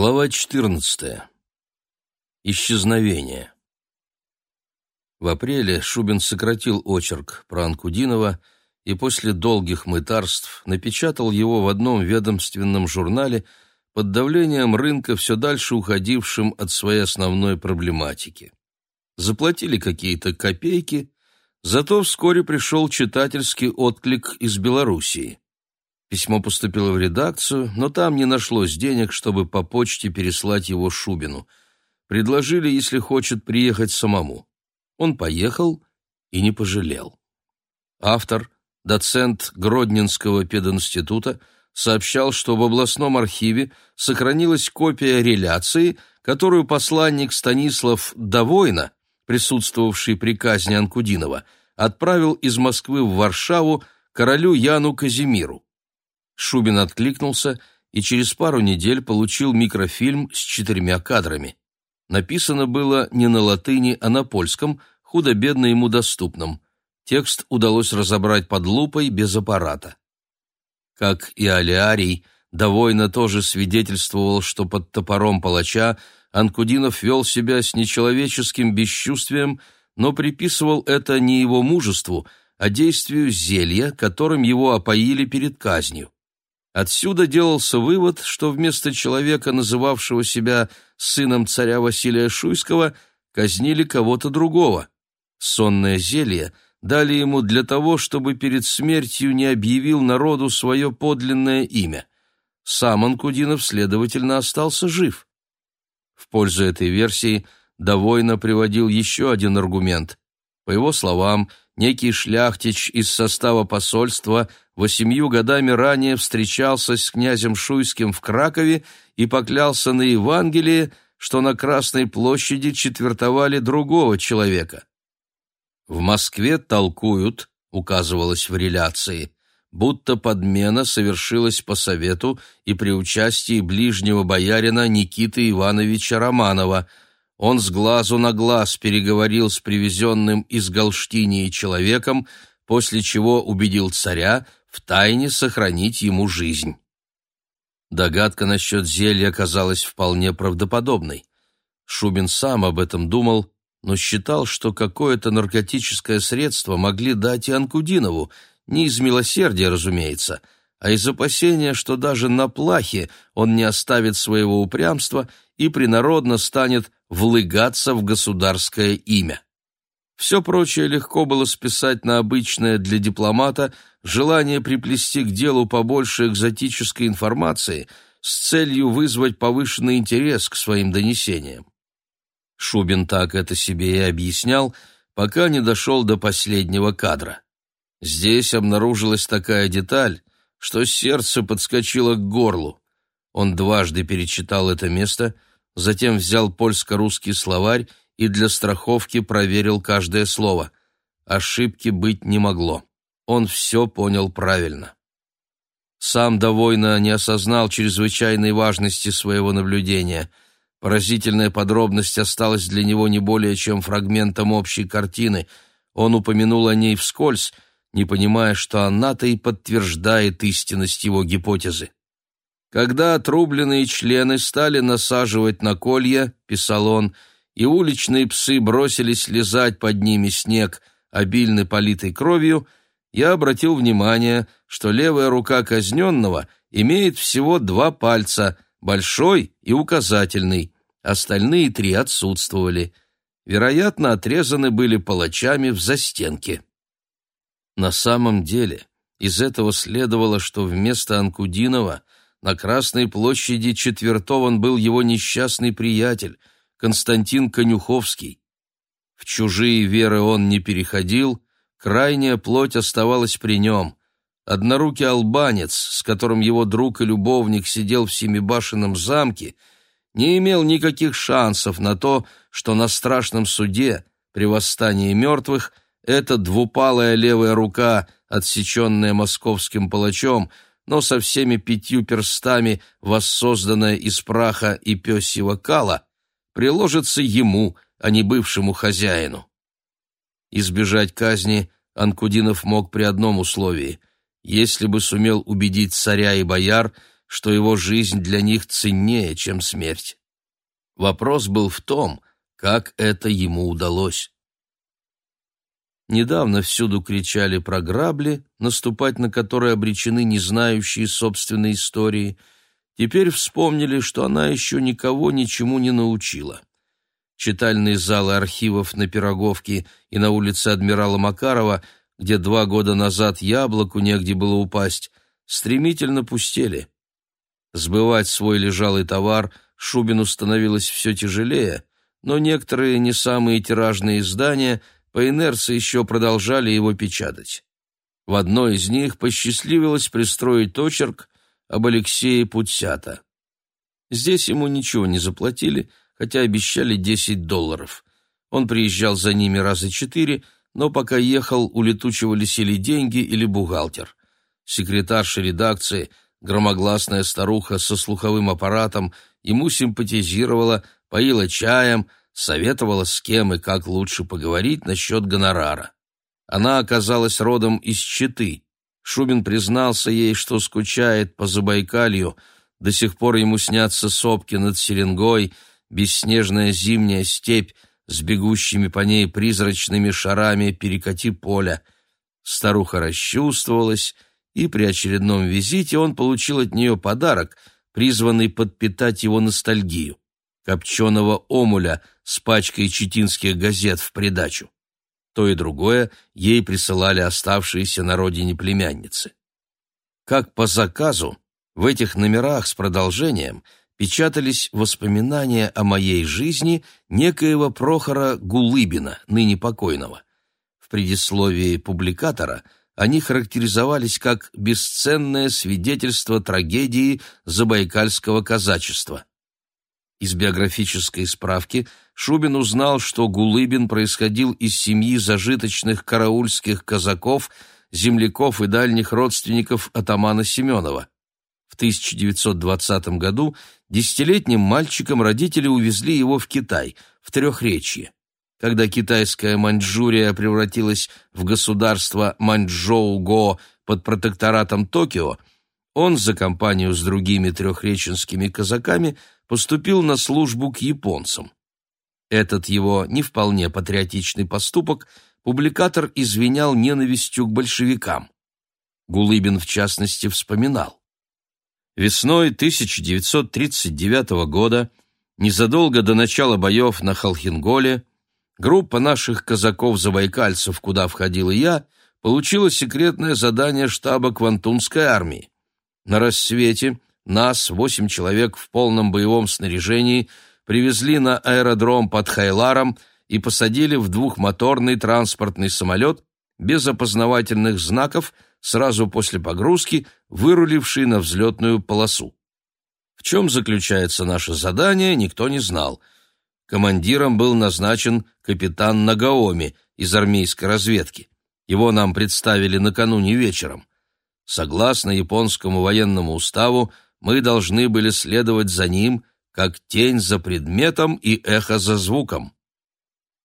Глава 14. Исчезновение. В апреле Шубин сократил очерк про Анкудинова и после долгих мытарств напечатал его в одном ведомственном журнале под давлением рынка, все дальше уходившим от своей основной проблематики. Заплатили какие-то копейки, зато вскоре пришел читательский отклик из Белоруссии. Письмо поступило в редакцию, но там не нашлось денег, чтобы по почте переслать его Шубину. Предложили, если хочет, приехать самому. Он поехал и не пожалел. Автор, доцент Гродненского пединститута, сообщал, что в областном архиве сохранилась копия реляции, которую посланник Станислав Довойна, присутствовавший при казни Анкудинова, отправил из Москвы в Варшаву королю Яну Казимиру. Шубин откликнулся и через пару недель получил микрофильм с четырьмя кадрами. Написано было не на латыни, а на польском, худо-бедно ему доступном. Текст удалось разобрать под лупой без аппарата. Как и Алиарий, довольно тоже свидетельствовал, что под топором палача Анкудинов вел себя с нечеловеческим бесчувствием, но приписывал это не его мужеству, а действию зелья, которым его опоили перед казнью. Отсюда делался вывод, что вместо человека, называвшего себя сыном царя Василия Шуйского, казнили кого-то другого. Сонное зелье дали ему для того, чтобы перед смертью не объявил народу свое подлинное имя. Сам Анкудинов, следовательно, остался жив. В пользу этой версии Довойно приводил еще один аргумент. По его словам, некий шляхтич из состава посольства восемью годами ранее встречался с князем Шуйским в Кракове и поклялся на Евангелие, что на Красной площади четвертовали другого человека. В Москве толкуют, указывалось в реляции, будто подмена совершилась по совету и при участии ближнего боярина Никиты Ивановича Романова – он с глазу на глаз переговорил с привезенным из Галштинии человеком, после чего убедил царя втайне сохранить ему жизнь. Догадка насчет зелья казалась вполне правдоподобной. Шубин сам об этом думал, но считал, что какое-то наркотическое средство могли дать и Анкудинову, не из милосердия, разумеется, а из опасения, что даже на плахе он не оставит своего упрямства и принародно станет влыгаться в государское имя. Все прочее легко было списать на обычное для дипломата желание приплести к делу побольше экзотической информации с целью вызвать повышенный интерес к своим донесениям. Шубин так это себе и объяснял, пока не дошел до последнего кадра. Здесь обнаружилась такая деталь, что сердце подскочило к горлу. Он дважды перечитал это место — затем взял польско-русский словарь и для страховки проверил каждое слово. Ошибки быть не могло. Он все понял правильно. Сам довольно не осознал чрезвычайной важности своего наблюдения. Поразительная подробность осталась для него не более чем фрагментом общей картины. Он упомянул о ней вскользь, не понимая, что она-то и подтверждает истинность его гипотезы. Когда отрубленные члены стали насаживать на колья, писал он, и уличные псы бросились лизать под ними снег, обильно политый кровью, я обратил внимание, что левая рука казненного имеет всего два пальца, большой и указательный, остальные три отсутствовали. Вероятно, отрезаны были палачами в застенке. На самом деле, из этого следовало, что вместо Анкудинова – на Красной площади четвертован был его несчастный приятель, Константин Конюховский. В чужие веры он не переходил, крайняя плоть оставалась при нем. Однорукий албанец, с которым его друг и любовник сидел в Семибашенном замке, не имел никаких шансов на то, что на страшном суде, при восстании мертвых, эта двупалая левая рука, отсеченная московским палачом, но со всеми пятью перстами, воссозданная из праха и пёсьего кала, приложится ему, а не бывшему хозяину. Избежать казни Анкудинов мог при одном условии – если бы сумел убедить царя и бояр, что его жизнь для них ценнее, чем смерть. Вопрос был в том, как это ему удалось. Недавно всюду кричали про грабли, наступать на которые обречены не знающие собственной истории. Теперь вспомнили, что она еще никого ничему не научила. Читальные залы архивов на Пироговке и на улице адмирала Макарова, где два года назад яблоку негде было упасть, стремительно пустели. Сбывать свой лежалый товар Шубину становилось все тяжелее, но некоторые не самые тиражные издания – по инерции еще продолжали его печатать. В одной из них посчастливилось пристроить очерк об Алексее Путсята. Здесь ему ничего не заплатили, хотя обещали 10 долларов. Он приезжал за ними раза четыре, но пока ехал, улетучивались или деньги, или бухгалтер. Секретарша редакции, громогласная старуха со слуховым аппаратом, ему симпатизировала, поила чаем, советовала, с кем и как лучше поговорить насчет гонорара. Она оказалась родом из Читы. Шубин признался ей, что скучает по Забайкалью, до сих пор ему снятся сопки над Серенгой, бесснежная зимняя степь с бегущими по ней призрачными шарами перекати поля. Старуха расчувствовалась, и при очередном визите он получил от нее подарок, призванный подпитать его ностальгию копченого омуля с пачкой читинских газет в придачу. То и другое ей присылали оставшиеся на родине племянницы. Как по заказу, в этих номерах с продолжением печатались воспоминания о моей жизни некоего Прохора Гулыбина, ныне покойного. В предисловии публикатора они характеризовались как бесценное свидетельство трагедии забайкальского казачества. Из биографической справки Шубин узнал, что Гулыбин происходил из семьи зажиточных караульских казаков, земляков и дальних родственников атамана Семенова. В 1920 году десятилетним мальчиком родители увезли его в Китай, в Трехречье. Когда китайская Маньчжурия превратилась в государство Маньчжоу-Го под протекторатом Токио, он за компанию с другими трехреченскими казаками – поступил на службу к японцам. Этот его не вполне патриотичный поступок публикатор извинял ненавистью к большевикам. Гулыбин, в частности, вспоминал. Весной 1939 года, незадолго до начала боев на Халхинголе, группа наших казаков-забайкальцев, куда входил и я, получила секретное задание штаба Квантунской армии. На рассвете нас, восемь человек в полном боевом снаряжении, привезли на аэродром под Хайларом и посадили в двухмоторный транспортный самолет без опознавательных знаков сразу после погрузки, выруливший на взлетную полосу. В чем заключается наше задание, никто не знал. Командиром был назначен капитан Нагаоми из армейской разведки. Его нам представили накануне вечером. Согласно японскому военному уставу, мы должны были следовать за ним, как тень за предметом и эхо за звуком.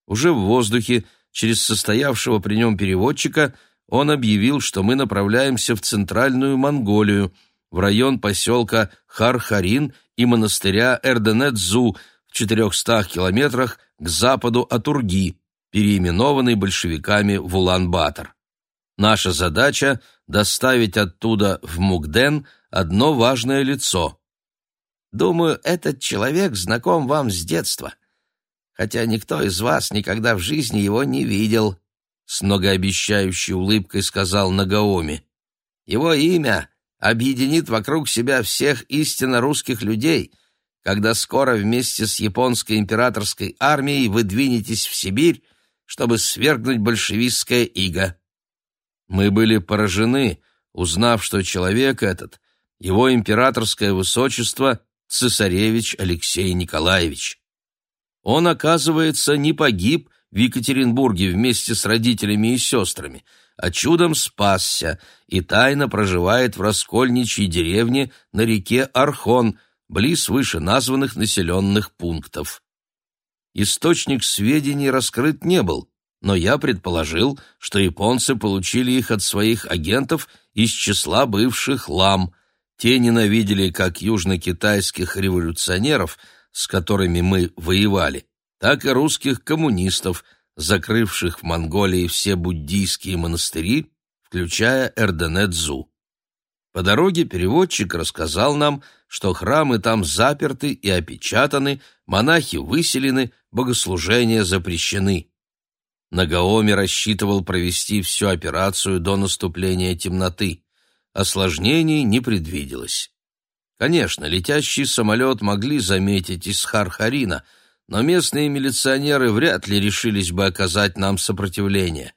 Уже в воздухе, через состоявшего при нем переводчика, он объявил, что мы направляемся в Центральную Монголию, в район поселка Хархарин и монастыря Эрденет-Зу в 400 километрах к западу от Урги, переименованный большевиками в Улан-Батор. Наша задача — доставить оттуда в Мукден одно важное лицо. Думаю, этот человек знаком вам с детства, хотя никто из вас никогда в жизни его не видел, — с многообещающей улыбкой сказал Нагаоми. Его имя объединит вокруг себя всех истинно русских людей, когда скоро вместе с японской императорской армией вы двинетесь в Сибирь, чтобы свергнуть большевистское иго. Мы были поражены, узнав, что человек этот его императорское высочество цесаревич Алексей Николаевич. Он, оказывается, не погиб в Екатеринбурге вместе с родителями и сестрами, а чудом спасся и тайно проживает в Раскольничьей деревне на реке Архон, близ вышеназванных населенных пунктов. Источник сведений раскрыт не был, но я предположил, что японцы получили их от своих агентов из числа бывших лам – Те ненавидели как южно-китайских революционеров, с которыми мы воевали, так и русских коммунистов, закрывших в Монголии все буддийские монастыри, включая Эрденет-Зу. По дороге переводчик рассказал нам, что храмы там заперты и опечатаны, монахи выселены, богослужения запрещены. Нагаоми рассчитывал провести всю операцию до наступления темноты. Осложнений не предвиделось. Конечно, летящий самолет могли заметить из Хархарина, но местные милиционеры вряд ли решились бы оказать нам сопротивление.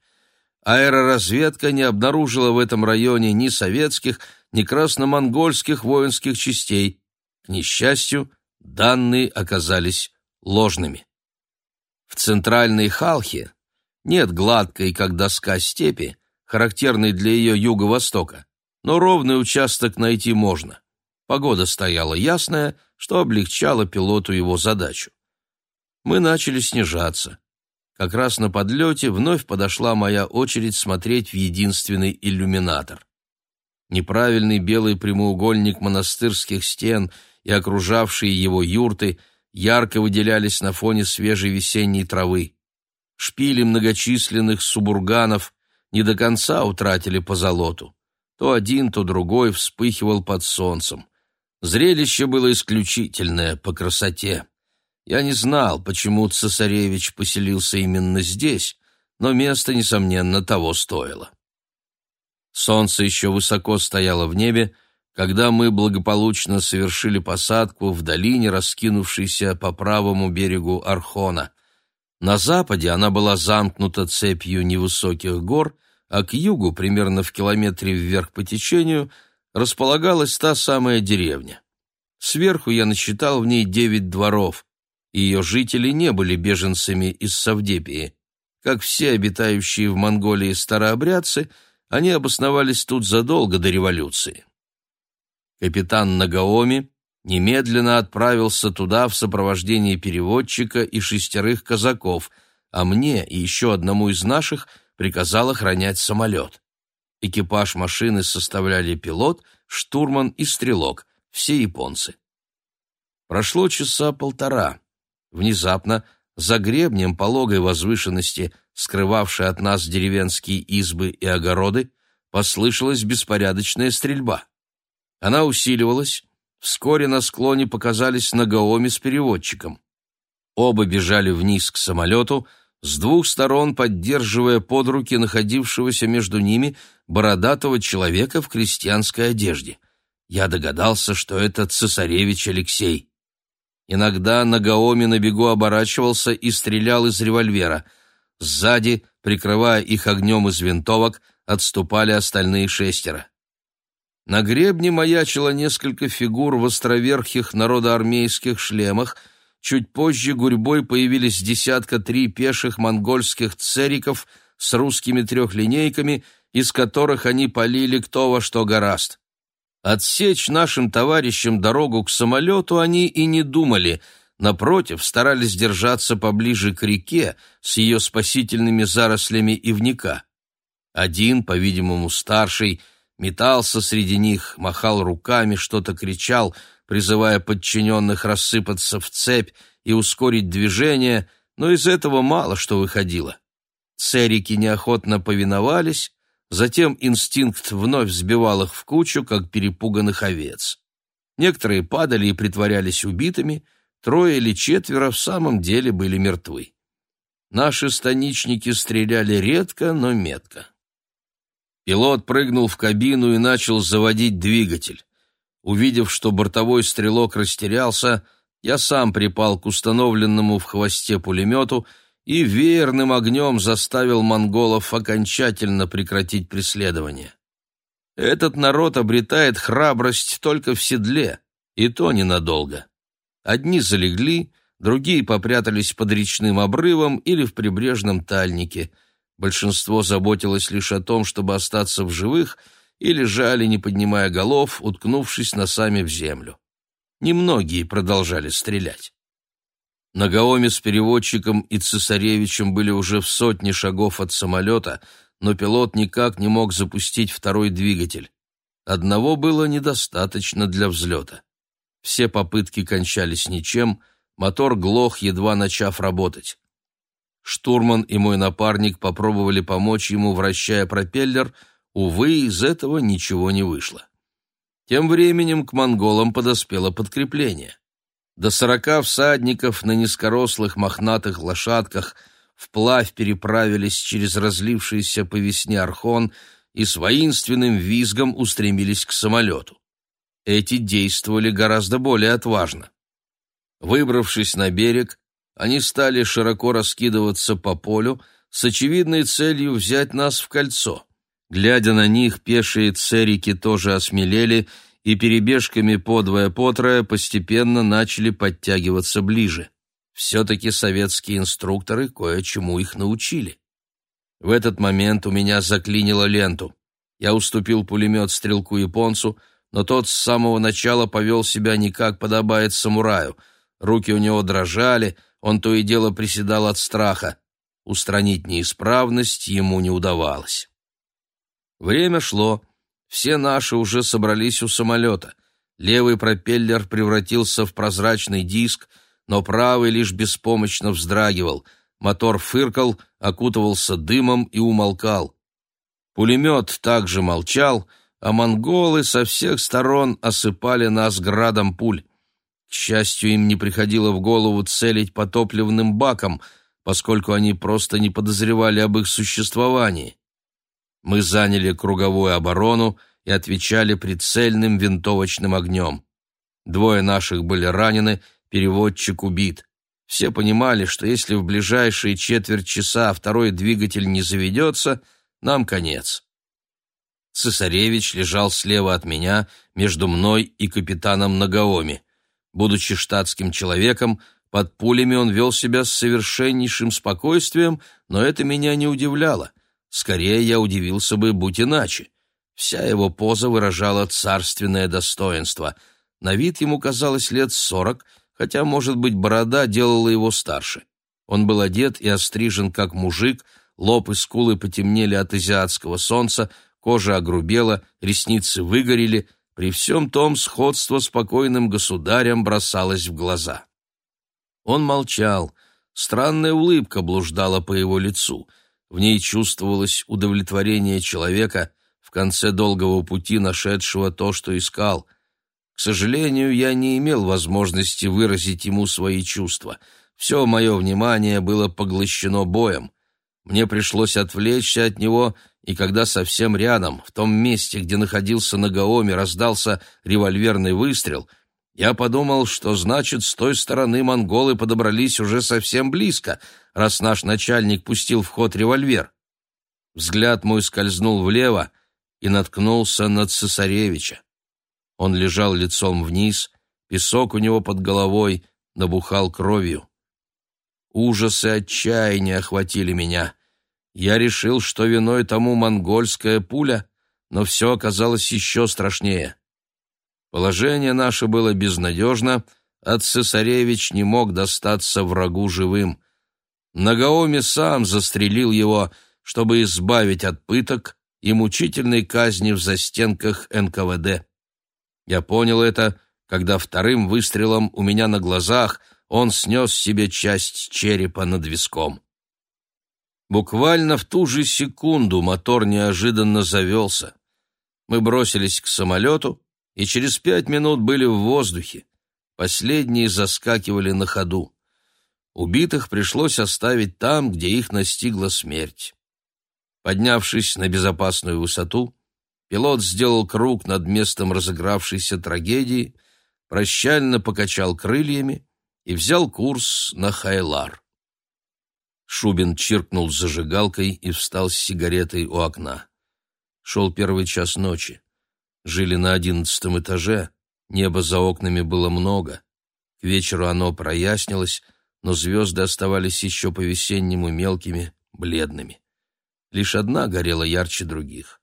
Аэроразведка не обнаружила в этом районе ни советских, ни красно-монгольских воинских частей. К несчастью, данные оказались ложными. В центральной Халхе нет гладкой, как доска степи, характерной для ее юго-востока, но ровный участок найти можно. Погода стояла ясная, что облегчало пилоту его задачу. Мы начали снижаться. Как раз на подлете вновь подошла моя очередь смотреть в единственный иллюминатор. Неправильный белый прямоугольник монастырских стен и окружавшие его юрты ярко выделялись на фоне свежей весенней травы. Шпили многочисленных субурганов не до конца утратили по золоту. То один, то другой вспыхивал под солнцем. Зрелище было исключительное по красоте. Я не знал, почему цесаревич поселился именно здесь, но место, несомненно, того стоило. Солнце еще высоко стояло в небе, когда мы благополучно совершили посадку в долине, раскинувшейся по правому берегу Архона. На западе она была замкнута цепью невысоких гор, а к югу, примерно в километре вверх по течению, располагалась та самая деревня. Сверху я насчитал в ней девять дворов, ее жители не были беженцами из Савдепии. Как все обитающие в Монголии старообрядцы, они обосновались тут задолго до революции. Капитан Нагаоми немедленно отправился туда в сопровождении переводчика и шестерых казаков, а мне и еще одному из наших приказал охранять самолет. Экипаж машины составляли пилот, штурман и стрелок, все японцы. Прошло часа полтора. Внезапно, за гребнем пологой возвышенности, скрывавшей от нас деревенские избы и огороды, послышалась беспорядочная стрельба. Она усиливалась, вскоре на склоне показались Нагаоми с переводчиком. Оба бежали вниз к самолету, с двух сторон поддерживая под руки находившегося между ними бородатого человека в крестьянской одежде. Я догадался, что это цесаревич Алексей. Иногда Нагаоми на бегу оборачивался и стрелял из револьвера. Сзади, прикрывая их огнем из винтовок, отступали остальные шестеро. На гребне маячило несколько фигур в островерхих народоармейских шлемах. Чуть позже гурьбой появились десятка три пеших монгольских цериков с русскими трехлинейками, из которых они полили кто во что гораст. Отсечь нашим товарищам дорогу к самолету они и не думали, напротив, старались держаться поближе к реке с ее спасительными зарослями ивника. Один, по-видимому, старший, метался среди них, махал руками, что-то кричал, призывая подчиненных рассыпаться в цепь и ускорить движение, но из этого мало что выходило. Церики неохотно повиновались, Затем инстинкт вновь сбивал их в кучу, как перепуганных овец. Некоторые падали и притворялись убитыми, трое или четверо в самом деле были мертвы. Наши станичники стреляли редко, но метко. Пилот прыгнул в кабину и начал заводить двигатель. Увидев, что бортовой стрелок растерялся, я сам припал к установленному в хвосте пулемету и веерным огнем заставил монголов окончательно прекратить преследование. Этот народ обретает храбрость только в седле, и то ненадолго. Одни залегли, другие попрятались под речным обрывом или в прибрежном тальнике. Большинство заботилось лишь о том, чтобы остаться в живых, и лежали, не поднимая голов, уткнувшись носами в землю. Немногие продолжали стрелять. Нагаоми с переводчиком и цесаревичем были уже в сотне шагов от самолета, но пилот никак не мог запустить второй двигатель. Одного было недостаточно для взлета. Все попытки кончались ничем, мотор глох, едва начав работать. Штурман и мой напарник попробовали помочь ему, вращая пропеллер, увы, из этого ничего не вышло. Тем временем к монголам подоспело подкрепление. До сорока всадников на низкорослых мохнатых лошадках вплавь переправились через разлившийся по весне Архон и с воинственным визгом устремились к самолету. Эти действовали гораздо более отважно. Выбравшись на берег, они стали широко раскидываться по полю с очевидной целью взять нас в кольцо. Глядя на них, пешие церики тоже осмелели и перебежками подвое-потрое постепенно начали подтягиваться ближе. Все-таки советские инструкторы кое-чему их научили. В этот момент у меня заклинило ленту. Я уступил пулемет стрелку-японцу, но тот с самого начала повел себя не как подобает самураю. Руки у него дрожали, он то и дело приседал от страха. Устранить неисправность ему не удавалось. Время шло. Все наши уже собрались у самолета. Левый пропеллер превратился в прозрачный диск, но правый лишь беспомощно вздрагивал. Мотор фыркал, окутывался дымом и умолкал. Пулемет также молчал, а монголы со всех сторон осыпали нас градом пуль. К счастью, им не приходило в голову целить по топливным бакам, поскольку они просто не подозревали об их существовании. Мы заняли круговую оборону и отвечали прицельным винтовочным огнем. Двое наших были ранены, переводчик убит. Все понимали, что если в ближайшие четверть часа второй двигатель не заведется, нам конец. Цесаревич лежал слева от меня, между мной и капитаном Нагаоми. Будучи штатским человеком, под пулями он вел себя с совершеннейшим спокойствием, но это меня не удивляло. Скорее я удивился бы, будь иначе. Вся его поза выражала царственное достоинство. На вид ему казалось лет сорок, хотя, может быть, борода делала его старше. Он был одет и острижен как мужик, лоб и скулы потемнели от азиатского солнца, кожа огрубела, ресницы выгорели, при всем том сходство с покойным государем бросалось в глаза. Он молчал, странная улыбка блуждала по его лицу — в ней чувствовалось удовлетворение человека, в конце долгого пути нашедшего то, что искал. К сожалению, я не имел возможности выразить ему свои чувства. Все мое внимание было поглощено боем. Мне пришлось отвлечься от него, и когда совсем рядом, в том месте, где находился Нагаоми, раздался револьверный выстрел, я подумал, что значит, с той стороны монголы подобрались уже совсем близко, раз наш начальник пустил в ход револьвер. Взгляд мой скользнул влево и наткнулся на цесаревича. Он лежал лицом вниз, песок у него под головой набухал кровью. Ужас и отчаяние охватили меня. Я решил, что виной тому монгольская пуля, но все оказалось еще страшнее. Положение наше было безнадежно, а цесаревич не мог достаться врагу живым. Нагаоми сам застрелил его, чтобы избавить от пыток и мучительной казни в застенках НКВД. Я понял это, когда вторым выстрелом у меня на глазах он снес себе часть черепа над виском. Буквально в ту же секунду мотор неожиданно завелся. Мы бросились к самолету, и через пять минут были в воздухе. Последние заскакивали на ходу. Убитых пришлось оставить там, где их настигла смерть. Поднявшись на безопасную высоту, пилот сделал круг над местом разыгравшейся трагедии, прощально покачал крыльями и взял курс на Хайлар. Шубин чиркнул зажигалкой и встал с сигаретой у окна. Шел первый час ночи. Жили на одиннадцатом этаже, неба за окнами было много. К вечеру оно прояснилось, но звезды оставались еще по-весеннему мелкими, бледными. Лишь одна горела ярче других.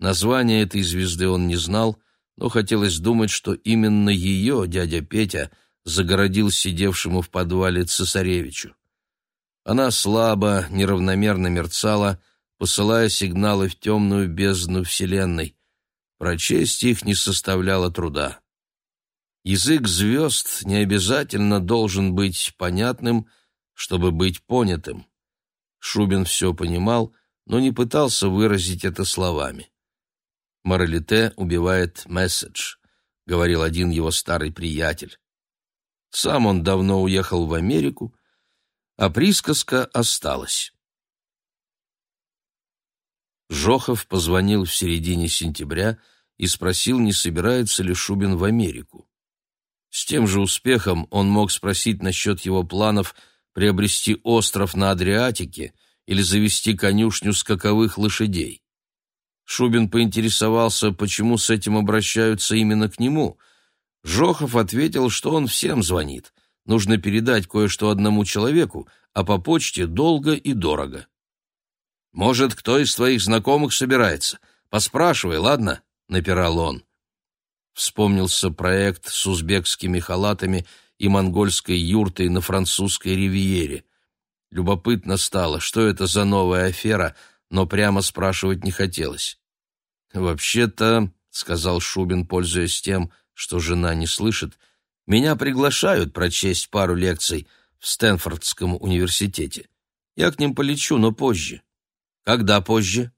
Название этой звезды он не знал, но хотелось думать, что именно ее дядя Петя загородил сидевшему в подвале цесаревичу. Она слабо, неравномерно мерцала, посылая сигналы в темную бездну Вселенной. Прочесть их не составляло труда. Язык звезд не обязательно должен быть понятным, чтобы быть понятым. Шубин все понимал, но не пытался выразить это словами. «Моралите убивает месседж», — говорил один его старый приятель. Сам он давно уехал в Америку, а присказка осталась. Жохов позвонил в середине сентября и спросил, не собирается ли Шубин в Америку. С тем же успехом он мог спросить насчет его планов приобрести остров на Адриатике или завести конюшню скаковых лошадей. Шубин поинтересовался, почему с этим обращаются именно к нему. Жохов ответил, что он всем звонит. Нужно передать кое-что одному человеку, а по почте долго и дорого. «Может, кто из твоих знакомых собирается? Поспрашивай, ладно?» — напирал он. Вспомнился проект с узбекскими халатами и монгольской юртой на французской ривьере. Любопытно стало, что это за новая афера, но прямо спрашивать не хотелось. «Вообще-то», — сказал Шубин, пользуясь тем, что жена не слышит, — «меня приглашают прочесть пару лекций в Стэнфордском университете. Я к ним полечу, но позже». «Когда позже?»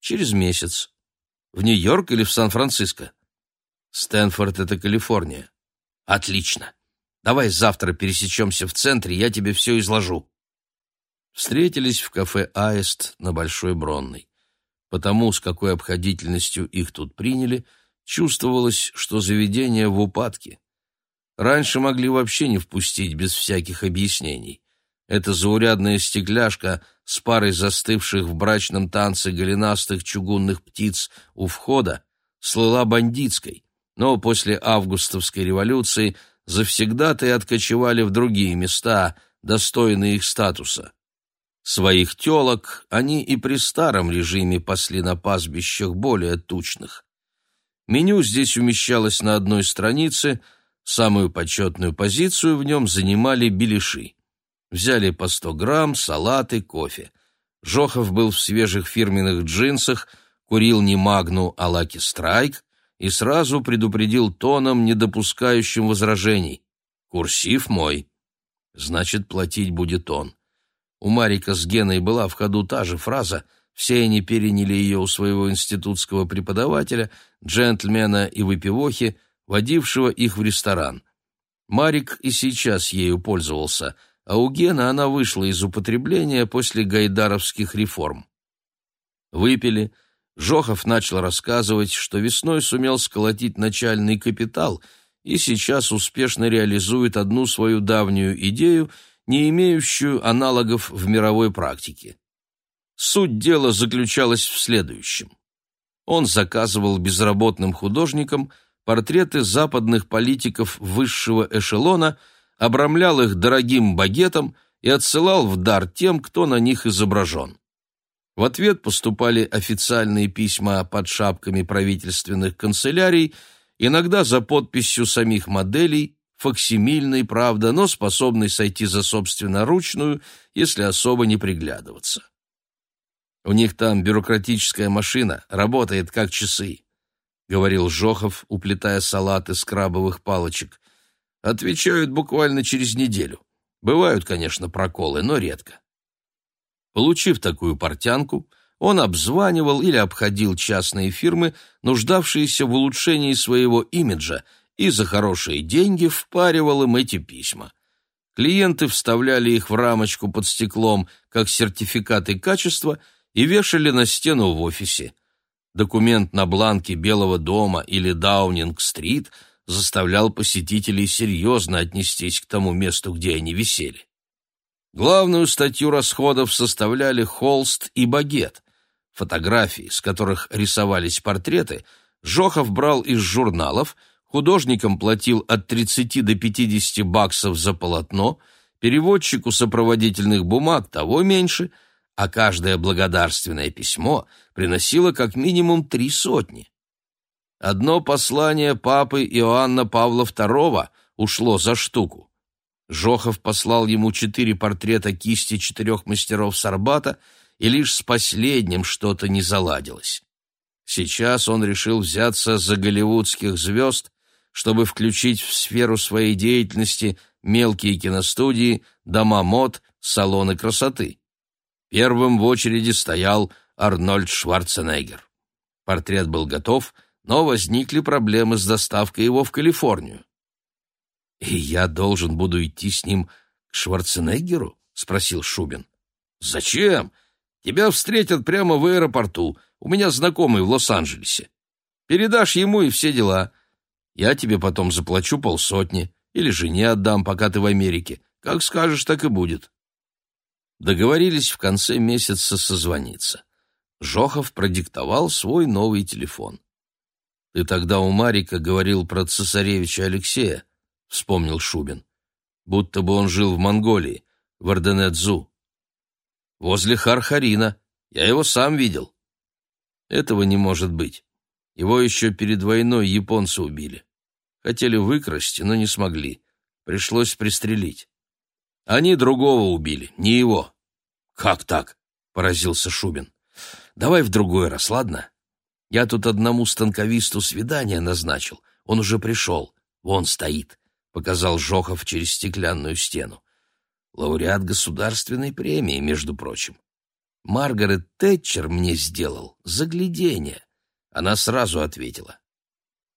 «Через месяц. В Нью-Йорк или в Сан-Франциско?» «Стэнфорд — это Калифорния». «Отлично. Давай завтра пересечемся в центре, я тебе все изложу». Встретились в кафе «Аист» на Большой Бронной. Потому, с какой обходительностью их тут приняли, чувствовалось, что заведение в упадке. Раньше могли вообще не впустить без всяких объяснений. Эта заурядная стекляшка с парой застывших в брачном танце голенастых чугунных птиц у входа слыла бандитской, но после августовской революции завсегда-то и откочевали в другие места, достойные их статуса. Своих телок они и при старом режиме пасли на пастбищах более тучных. Меню здесь умещалось на одной странице, самую почетную позицию в нем занимали беляши. Взяли по сто грамм, салаты, кофе. Жохов был в свежих фирменных джинсах, курил не Магну, а Лаки Страйк и сразу предупредил тоном, не допускающим возражений. «Курсив мой». Значит, платить будет он. У Марика с Геной была в ходу та же фраза, все они переняли ее у своего институтского преподавателя, джентльмена и выпивохи, водившего их в ресторан. Марик и сейчас ею пользовался, а у Гена она вышла из употребления после гайдаровских реформ. Выпили, Жохов начал рассказывать, что весной сумел сколотить начальный капитал и сейчас успешно реализует одну свою давнюю идею – не имеющую аналогов в мировой практике. Суть дела заключалась в следующем. Он заказывал безработным художникам портреты западных политиков высшего эшелона, обрамлял их дорогим багетом и отсылал в дар тем, кто на них изображен. В ответ поступали официальные письма под шапками правительственных канцелярий, иногда за подписью самих моделей, факсимильный, правда, но способный сойти за собственноручную, если особо не приглядываться. У них там бюрократическая машина, работает как часы, — говорил Жохов, уплетая салат из крабовых палочек. Отвечают буквально через неделю. Бывают, конечно, проколы, но редко. Получив такую портянку, он обзванивал или обходил частные фирмы, нуждавшиеся в улучшении своего имиджа и за хорошие деньги впаривал им эти письма. Клиенты вставляли их в рамочку под стеклом, как сертификаты качества, и вешали на стену в офисе. Документ на бланке Белого дома или Даунинг-стрит заставлял посетителей серьезно отнестись к тому месту, где они висели. Главную статью расходов составляли холст и багет. Фотографии, с которых рисовались портреты, Жохов брал из журналов – Художникам платил от 30 до 50 баксов за полотно, переводчику сопроводительных бумаг того меньше, а каждое благодарственное письмо приносило как минимум три сотни. Одно послание папы Иоанна Павла II ушло за штуку. Жохов послал ему четыре портрета кисти четырех мастеров Сарбата, и лишь с последним что-то не заладилось. Сейчас он решил взяться за голливудских звезд, чтобы включить в сферу своей деятельности мелкие киностудии, дома мод, салоны красоты. Первым в очереди стоял Арнольд Шварценеггер. Портрет был готов, но возникли проблемы с доставкой его в Калифорнию. «И я должен буду идти с ним к Шварценеггеру?» — спросил Шубин. «Зачем? Тебя встретят прямо в аэропорту. У меня знакомый в Лос-Анджелесе. Передашь ему и все дела. Я тебе потом заплачу полсотни или жене отдам, пока ты в Америке. Как скажешь, так и будет». Договорились в конце месяца созвониться. Жохов продиктовал свой новый телефон. «Ты тогда у Марика говорил про цесаревича Алексея», — вспомнил Шубин. «Будто бы он жил в Монголии, в Орденедзу. Возле Хархарина. Я его сам видел». «Этого не может быть. Его еще перед войной японцы убили. Хотели выкрасть, но не смогли. Пришлось пристрелить. Они другого убили, не его». «Как так?» — поразился Шубин. «Давай в другой раз, ладно? Я тут одному станковисту свидание назначил. Он уже пришел. Вон стоит», — показал Жохов через стеклянную стену. «Лауреат государственной премии, между прочим. Маргарет Тэтчер мне сделал заглядение». Она сразу ответила.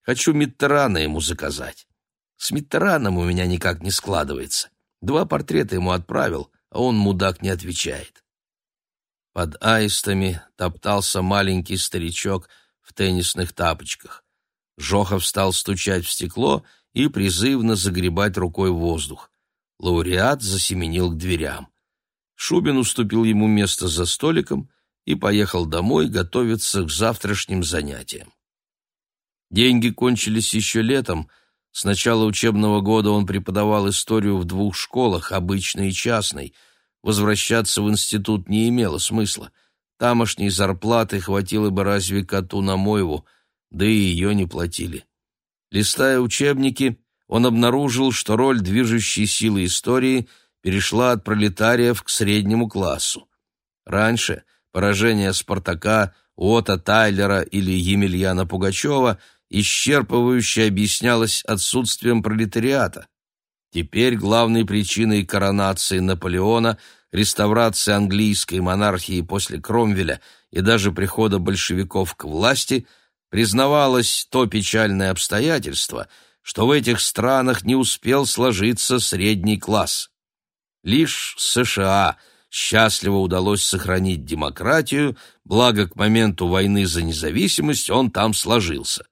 «Хочу Миттерана ему заказать. С Миттераном у меня никак не складывается. Два портрета ему отправил, а он, мудак, не отвечает. Под аистами топтался маленький старичок в теннисных тапочках. Жохов стал стучать в стекло и призывно загребать рукой воздух. Лауреат засеменил к дверям. Шубин уступил ему место за столиком и поехал домой готовиться к завтрашним занятиям. Деньги кончились еще летом, с начала учебного года он преподавал историю в двух школах, обычной и частной. Возвращаться в институт не имело смысла. Тамошней зарплаты хватило бы разве коту на мойву, да и ее не платили. Листая учебники, он обнаружил, что роль движущей силы истории перешла от пролетариев к среднему классу. Раньше поражение Спартака, Ота Тайлера или Емельяна Пугачева – исчерпывающе объяснялось отсутствием пролетариата. Теперь главной причиной коронации Наполеона, реставрации английской монархии после Кромвеля и даже прихода большевиков к власти признавалось то печальное обстоятельство, что в этих странах не успел сложиться средний класс. Лишь США счастливо удалось сохранить демократию, благо к моменту войны за независимость он там сложился.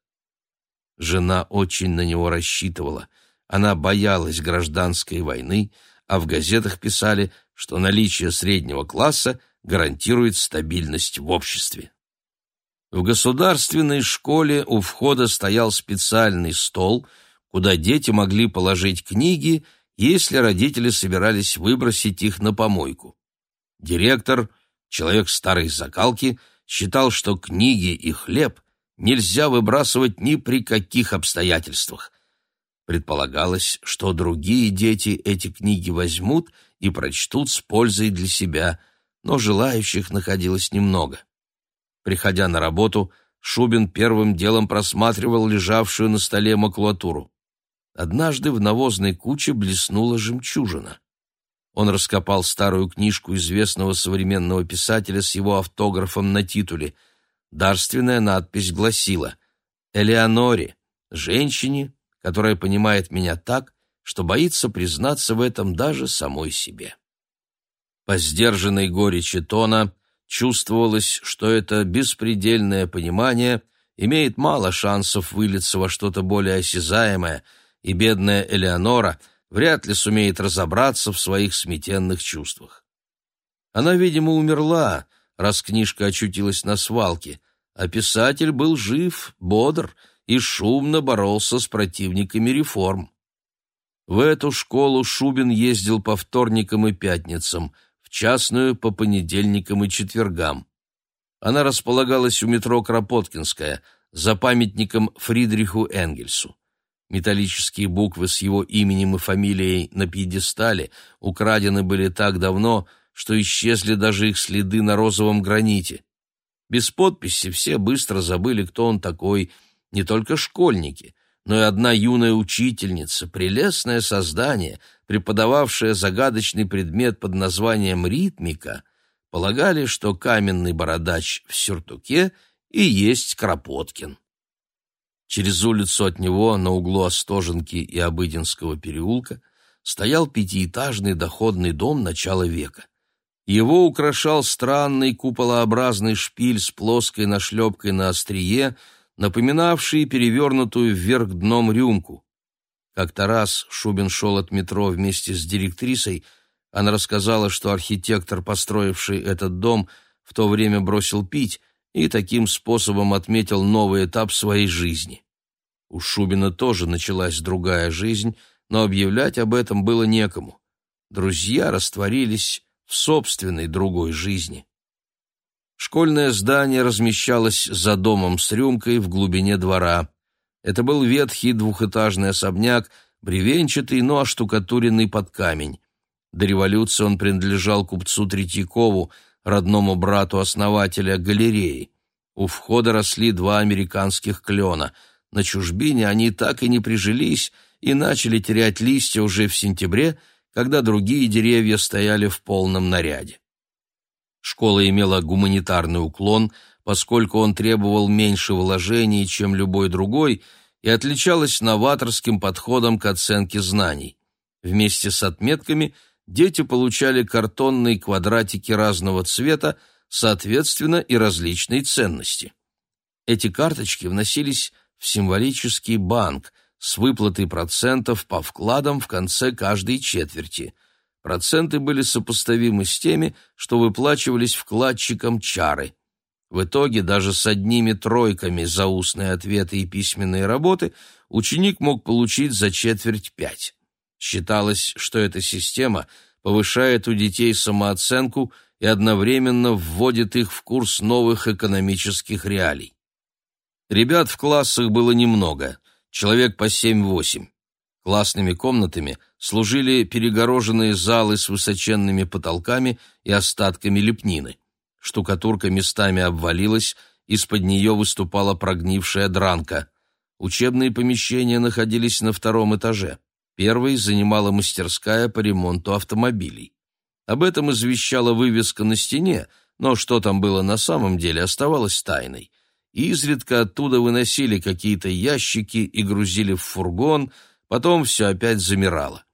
Жена очень на него рассчитывала. Она боялась гражданской войны, а в газетах писали, что наличие среднего класса гарантирует стабильность в обществе. В государственной школе у входа стоял специальный стол, куда дети могли положить книги, если родители собирались выбросить их на помойку. Директор, человек старой закалки, считал, что книги и хлеб нельзя выбрасывать ни при каких обстоятельствах. Предполагалось, что другие дети эти книги возьмут и прочтут с пользой для себя, но желающих находилось немного. Приходя на работу, Шубин первым делом просматривал лежавшую на столе макулатуру. Однажды в навозной куче блеснула жемчужина. Он раскопал старую книжку известного современного писателя с его автографом на титуле — Дарственная надпись гласила «Элеоноре, женщине, которая понимает меня так, что боится признаться в этом даже самой себе». По сдержанной горечи тона чувствовалось, что это беспредельное понимание имеет мало шансов вылиться во что-то более осязаемое, и бедная Элеонора вряд ли сумеет разобраться в своих сметенных чувствах. Она, видимо, умерла, раз книжка очутилась на свалке, а писатель был жив, бодр и шумно боролся с противниками реформ. В эту школу Шубин ездил по вторникам и пятницам, в частную по понедельникам и четвергам. Она располагалась у метро Кропоткинская, за памятником Фридриху Энгельсу. Металлические буквы с его именем и фамилией на пьедестале украдены были так давно, что исчезли даже их следы на розовом граните. Без подписи все быстро забыли, кто он такой, не только школьники, но и одна юная учительница, прелестное создание, преподававшая загадочный предмет под названием ритмика, полагали, что каменный бородач в сюртуке и есть Кропоткин. Через улицу от него, на углу Остоженки и Обыденского переулка, стоял пятиэтажный доходный дом начала века. Его украшал странный куполообразный шпиль с плоской нашлепкой на острие, напоминавший перевернутую вверх дном рюмку. Как-то раз Шубин шел от метро вместе с директрисой, она рассказала, что архитектор, построивший этот дом, в то время бросил пить и таким способом отметил новый этап своей жизни. У Шубина тоже началась другая жизнь, но объявлять об этом было некому. Друзья растворились в собственной другой жизни. Школьное здание размещалось за домом с рюмкой в глубине двора. Это был ветхий двухэтажный особняк, бревенчатый, но оштукатуренный под камень. До революции он принадлежал купцу Третьякову, родному брату основателя галереи. У входа росли два американских клена. На чужбине они так и не прижились и начали терять листья уже в сентябре, когда другие деревья стояли в полном наряде. Школа имела гуманитарный уклон, поскольку он требовал меньше вложений, чем любой другой, и отличалась новаторским подходом к оценке знаний. Вместе с отметками дети получали картонные квадратики разного цвета, соответственно, и различные ценности. Эти карточки вносились в символический банк – с выплатой процентов по вкладам в конце каждой четверти. Проценты были сопоставимы с теми, что выплачивались вкладчикам чары. В итоге даже с одними тройками за устные ответы и письменные работы ученик мог получить за четверть пять. Считалось, что эта система повышает у детей самооценку и одновременно вводит их в курс новых экономических реалий. Ребят в классах было немного человек по семь-восемь. Классными комнатами служили перегороженные залы с высоченными потолками и остатками лепнины. Штукатурка местами обвалилась, из-под нее выступала прогнившая дранка. Учебные помещения находились на втором этаже. Первый занимала мастерская по ремонту автомобилей. Об этом извещала вывеска на стене, но что там было на самом деле, оставалось тайной. Изредка оттуда выносили какие-то ящики и грузили в фургон, потом все опять замирало.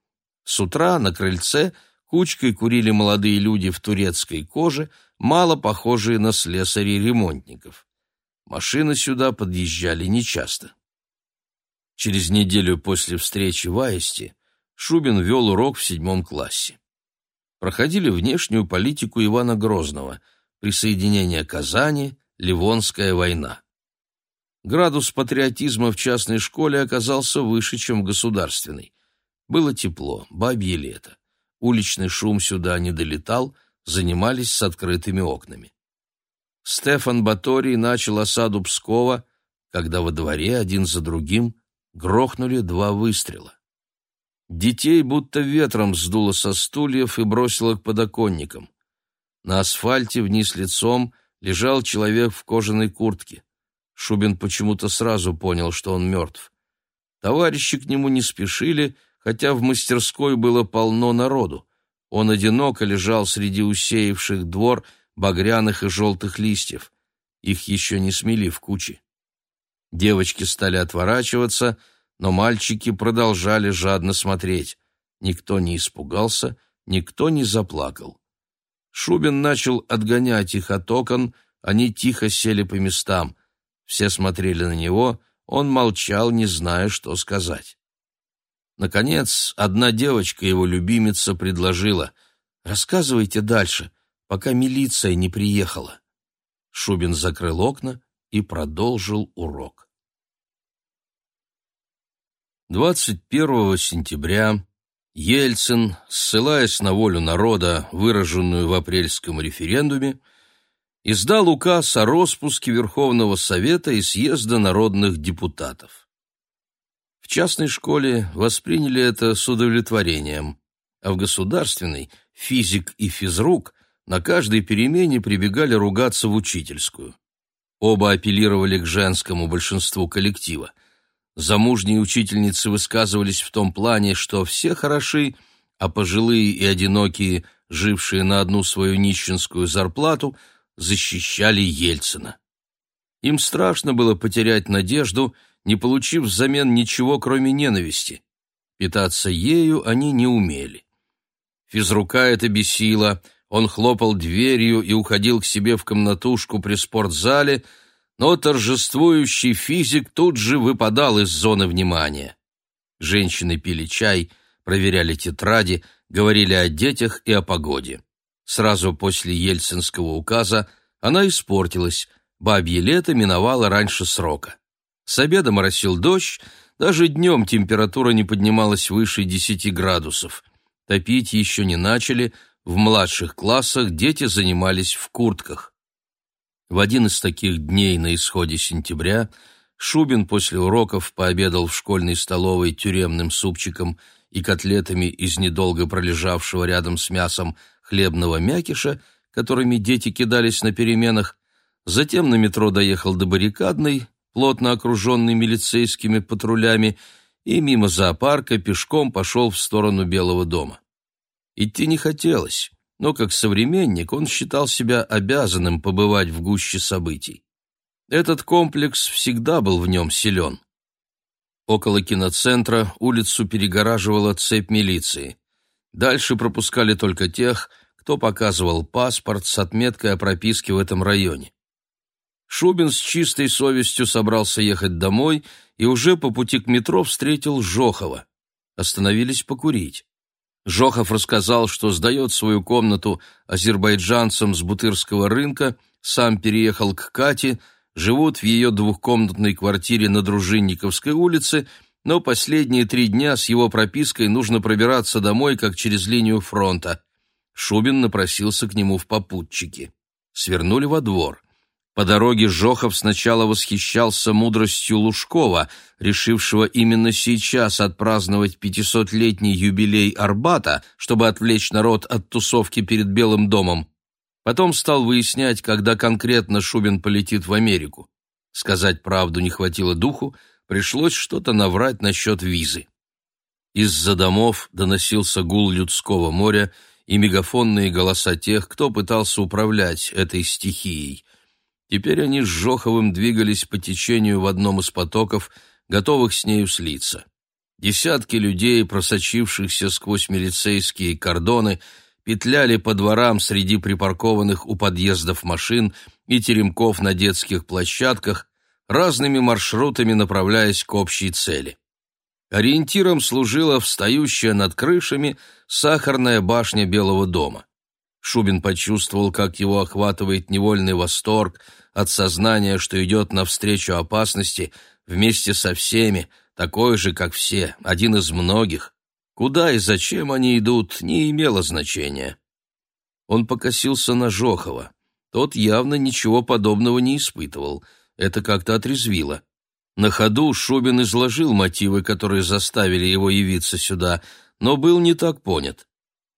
С утра на крыльце кучкой курили молодые люди в турецкой коже, мало похожие на слесарей-ремонтников. Машины сюда подъезжали нечасто. Через неделю после встречи в Аисте Шубин вел урок в седьмом классе. Проходили внешнюю политику Ивана Грозного, присоединение Казани, Ливонская война. Градус патриотизма в частной школе оказался выше, чем в государственной. Было тепло, бабье лето. Уличный шум сюда не долетал, занимались с открытыми окнами. Стефан Баторий начал осаду Пскова, когда во дворе один за другим грохнули два выстрела. Детей будто ветром сдуло со стульев и бросило к подоконникам. На асфальте вниз лицом лежал человек в кожаной куртке. Шубин почему-то сразу понял, что он мертв. Товарищи к нему не спешили, хотя в мастерской было полно народу. Он одиноко лежал среди усеявших двор багряных и желтых листьев. Их еще не смели в кучи. Девочки стали отворачиваться, но мальчики продолжали жадно смотреть. Никто не испугался, никто не заплакал. Шубин начал отгонять их от окон, они тихо сели по местам. Все смотрели на него, он молчал, не зная, что сказать. Наконец, одна девочка, его любимица, предложила «Рассказывайте дальше, пока милиция не приехала». Шубин закрыл окна и продолжил урок. 21 сентября Ельцин, ссылаясь на волю народа, выраженную в апрельском референдуме, издал указ о распуске Верховного Совета и съезда народных депутатов. В частной школе восприняли это с удовлетворением, а в государственной физик и физрук на каждой перемене прибегали ругаться в учительскую. Оба апеллировали к женскому большинству коллектива. Замужние учительницы высказывались в том плане, что все хороши, а пожилые и одинокие, жившие на одну свою нищенскую зарплату, защищали Ельцина. Им страшно было потерять надежду, не получив взамен ничего, кроме ненависти. Питаться ею они не умели. Физрука это бесило, он хлопал дверью и уходил к себе в комнатушку при спортзале, но торжествующий физик тут же выпадал из зоны внимания. Женщины пили чай, проверяли тетради, говорили о детях и о погоде. Сразу после ельцинского указа она испортилась, бабье лето миновало раньше срока. С обеда моросил дождь, даже днем температура не поднималась выше 10 градусов. Топить еще не начали, в младших классах дети занимались в куртках. В один из таких дней на исходе сентября Шубин после уроков пообедал в школьной столовой тюремным супчиком и котлетами из недолго пролежавшего рядом с мясом хлебного мякиша, которыми дети кидались на переменах, затем на метро доехал до баррикадной, плотно окруженной милицейскими патрулями, и мимо зоопарка пешком пошел в сторону Белого дома. Идти не хотелось, но как современник он считал себя обязанным побывать в гуще событий. Этот комплекс всегда был в нем силен. Около киноцентра улицу перегораживала цепь милиции. Дальше пропускали только тех, кто показывал паспорт с отметкой о прописке в этом районе. Шубин с чистой совестью собрался ехать домой и уже по пути к метро встретил Жохова. Остановились покурить. Жохов рассказал, что сдает свою комнату азербайджанцам с Бутырского рынка, сам переехал к Кате, живут в ее двухкомнатной квартире на Дружинниковской улице, но последние три дня с его пропиской нужно пробираться домой, как через линию фронта. Шубин напросился к нему в попутчики. Свернули во двор. По дороге Жохов сначала восхищался мудростью Лужкова, решившего именно сейчас отпраздновать пятисотлетний юбилей Арбата, чтобы отвлечь народ от тусовки перед Белым домом. Потом стал выяснять, когда конкретно Шубин полетит в Америку. Сказать правду не хватило духу, пришлось что-то наврать насчет визы. Из-за домов доносился гул людского моря и мегафонные голоса тех, кто пытался управлять этой стихией. Теперь они с Жоховым двигались по течению в одном из потоков, готовых с нею слиться. Десятки людей, просочившихся сквозь милицейские кордоны, петляли по дворам среди припаркованных у подъездов машин и теремков на детских площадках, разными маршрутами направляясь к общей цели. Ориентиром служила встающая над крышами сахарная башня Белого дома. Шубин почувствовал, как его охватывает невольный восторг от сознания, что идет навстречу опасности вместе со всеми, такой же, как все, один из многих. Куда и зачем они идут, не имело значения. Он покосился на Жохова. Тот явно ничего подобного не испытывал. Это как-то отрезвило. На ходу Шубин изложил мотивы, которые заставили его явиться сюда, но был не так понят.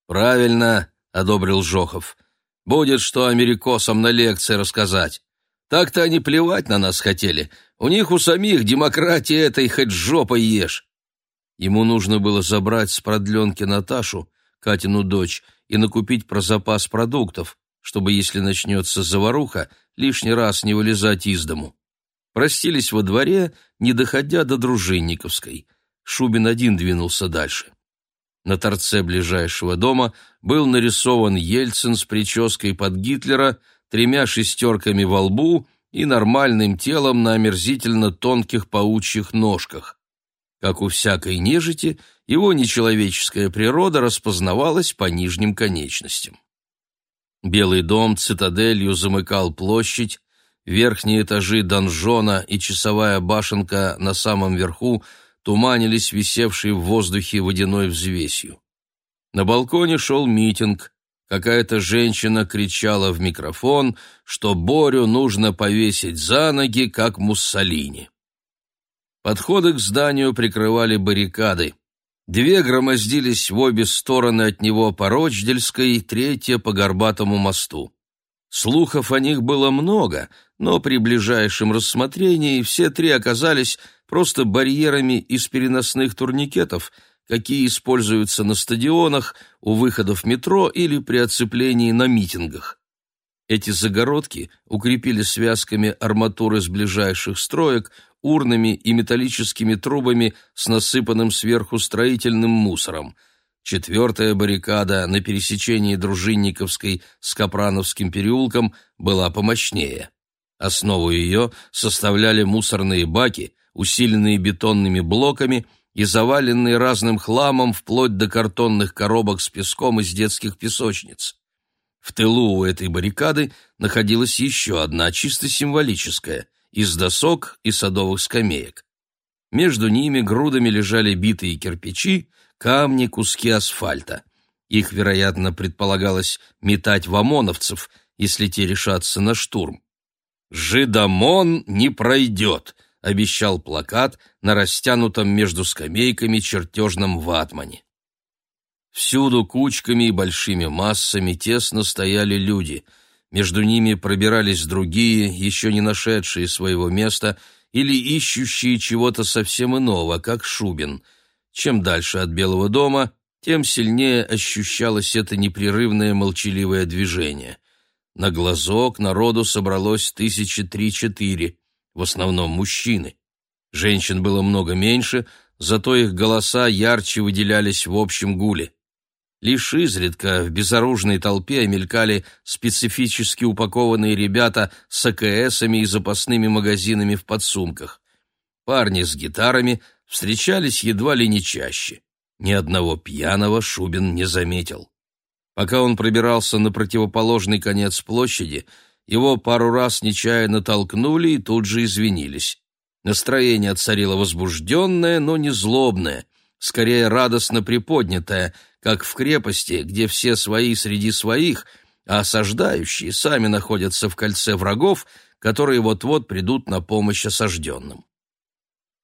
«Правильно», — одобрил Жохов. «Будет что америкосам на лекции рассказать. Так-то они плевать на нас хотели. У них у самих демократия этой хоть жопой ешь». Ему нужно было забрать с продленки Наташу, Катину дочь, и накупить про запас продуктов, чтобы, если начнется заваруха, лишний раз не вылезать из дому. Простились во дворе, не доходя до Дружинниковской. Шубин один двинулся дальше. На торце ближайшего дома был нарисован Ельцин с прической под Гитлера, тремя шестерками во лбу и нормальным телом на омерзительно тонких паучьих ножках. Как у всякой нежити, его нечеловеческая природа распознавалась по нижним конечностям. Белый дом цитаделью замыкал площадь, верхние этажи донжона и часовая башенка на самом верху – туманились висевшие в воздухе водяной взвесью. На балконе шел митинг. Какая-то женщина кричала в микрофон, что Борю нужно повесить за ноги, как Муссолини. Подходы к зданию прикрывали баррикады. Две громоздились в обе стороны от него по Рочдельской, третья по Горбатому мосту. Слухов о них было много, но при ближайшем рассмотрении все три оказались просто барьерами из переносных турникетов, какие используются на стадионах, у выходов метро или при оцеплении на митингах. Эти загородки укрепили связками арматуры с ближайших строек, урнами и металлическими трубами с насыпанным сверху строительным мусором – Четвертая баррикада на пересечении Дружинниковской с Капрановским переулком была помощнее. Основу ее составляли мусорные баки, усиленные бетонными блоками и заваленные разным хламом вплоть до картонных коробок с песком из детских песочниц. В тылу у этой баррикады находилась еще одна, чисто символическая, из досок и садовых скамеек. Между ними грудами лежали битые кирпичи, камни, куски асфальта. Их, вероятно, предполагалось метать в ОМОНовцев, если те решатся на штурм. «Жидомон не пройдет», — обещал плакат на растянутом между скамейками чертежном ватмане. Всюду кучками и большими массами тесно стояли люди. Между ними пробирались другие, еще не нашедшие своего места или ищущие чего-то совсем иного, как Шубин — чем дальше от Белого дома, тем сильнее ощущалось это непрерывное молчаливое движение. На глазок народу собралось тысячи три-четыре, в основном мужчины. Женщин было много меньше, зато их голоса ярче выделялись в общем гуле. Лишь изредка в безоружной толпе мелькали специфически упакованные ребята с АКСами и запасными магазинами в подсумках. Парни с гитарами встречались едва ли не чаще. Ни одного пьяного Шубин не заметил. Пока он пробирался на противоположный конец площади, его пару раз нечаянно толкнули и тут же извинились. Настроение царило возбужденное, но не злобное, скорее радостно приподнятое, как в крепости, где все свои среди своих, а осаждающие сами находятся в кольце врагов, которые вот-вот придут на помощь осажденным.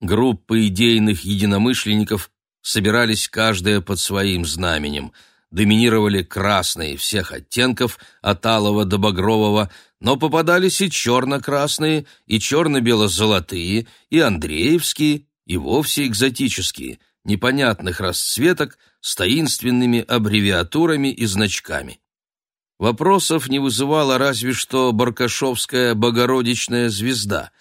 Группы идейных единомышленников собирались каждая под своим знаменем. Доминировали красные всех оттенков, от алого до багрового, но попадались и черно-красные, и черно-бело-золотые, и андреевские, и вовсе экзотические, непонятных расцветок с таинственными аббревиатурами и значками. Вопросов не вызывала разве что Баркашовская Богородичная звезда —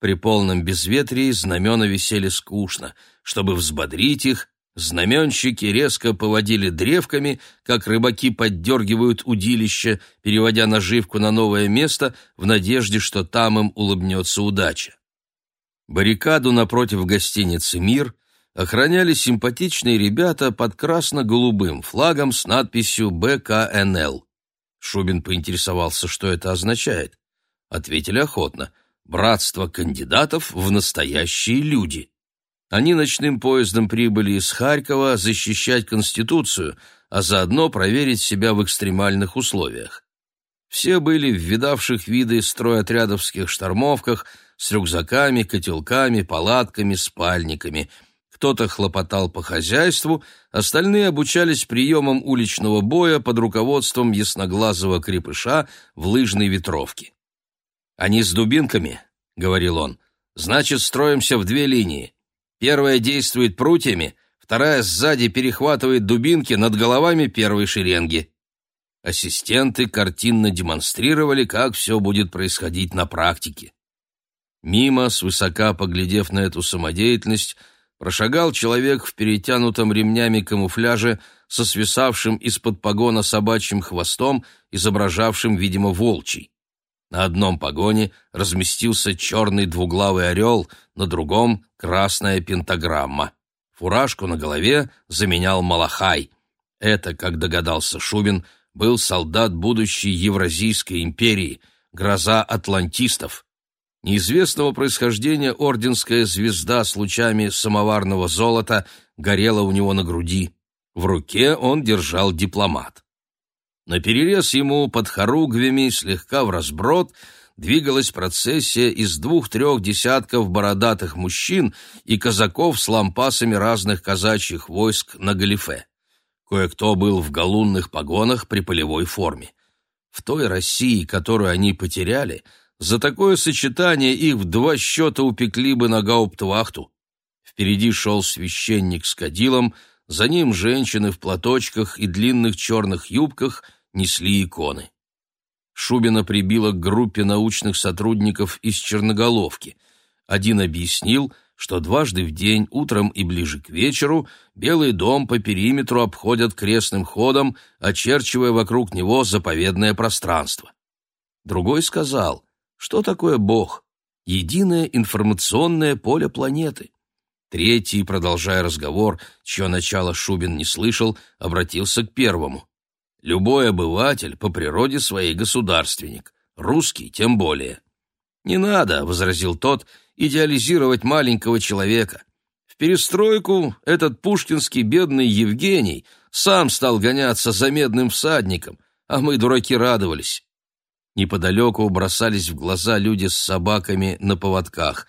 при полном безветрии знамена висели скучно. Чтобы взбодрить их, знаменщики резко поводили древками, как рыбаки поддергивают удилище, переводя наживку на новое место в надежде, что там им улыбнется удача. Баррикаду напротив гостиницы «Мир» охраняли симпатичные ребята под красно-голубым флагом с надписью «БКНЛ». Шубин поинтересовался, что это означает. Ответили охотно — Братство кандидатов в настоящие люди. Они ночным поездом прибыли из Харькова защищать Конституцию, а заодно проверить себя в экстремальных условиях. Все были в видавших виды стройотрядовских штормовках с рюкзаками, котелками, палатками, спальниками. Кто-то хлопотал по хозяйству, остальные обучались приемам уличного боя под руководством ясноглазого крепыша в лыжной ветровке. «Они с дубинками», — говорил он. «Значит, строимся в две линии. Первая действует прутьями, вторая сзади перехватывает дубинки над головами первой шеренги». Ассистенты картинно демонстрировали, как все будет происходить на практике. Мимо, свысока поглядев на эту самодеятельность, прошагал человек в перетянутом ремнями камуфляже со свисавшим из-под погона собачьим хвостом, изображавшим, видимо, волчий. На одном погоне разместился черный двуглавый орел, на другом — красная пентаграмма. Фуражку на голове заменял Малахай. Это, как догадался Шубин, был солдат будущей Евразийской империи, гроза атлантистов. Неизвестного происхождения орденская звезда с лучами самоварного золота горела у него на груди. В руке он держал дипломат. На перерез ему под хоругвями, слегка в разброд, двигалась процессия из двух-трех десятков бородатых мужчин и казаков с лампасами разных казачьих войск на галифе. Кое-кто был в галунных погонах при полевой форме. В той России, которую они потеряли, за такое сочетание их в два счета упекли бы на гауптвахту. Впереди шел священник с кадилом, за ним женщины в платочках и длинных черных юбках несли иконы. Шубина прибила к группе научных сотрудников из Черноголовки. Один объяснил, что дважды в день, утром и ближе к вечеру, Белый дом по периметру обходят крестным ходом, очерчивая вокруг него заповедное пространство. Другой сказал, что такое Бог? Единое информационное поле планеты. Третий, продолжая разговор, чье начало Шубин не слышал, обратился к первому. Любой обыватель по природе своей государственник, русский тем более. «Не надо», — возразил тот, — «идеализировать маленького человека. В перестройку этот пушкинский бедный Евгений сам стал гоняться за медным всадником, а мы, дураки, радовались». Неподалеку бросались в глаза люди с собаками на поводках.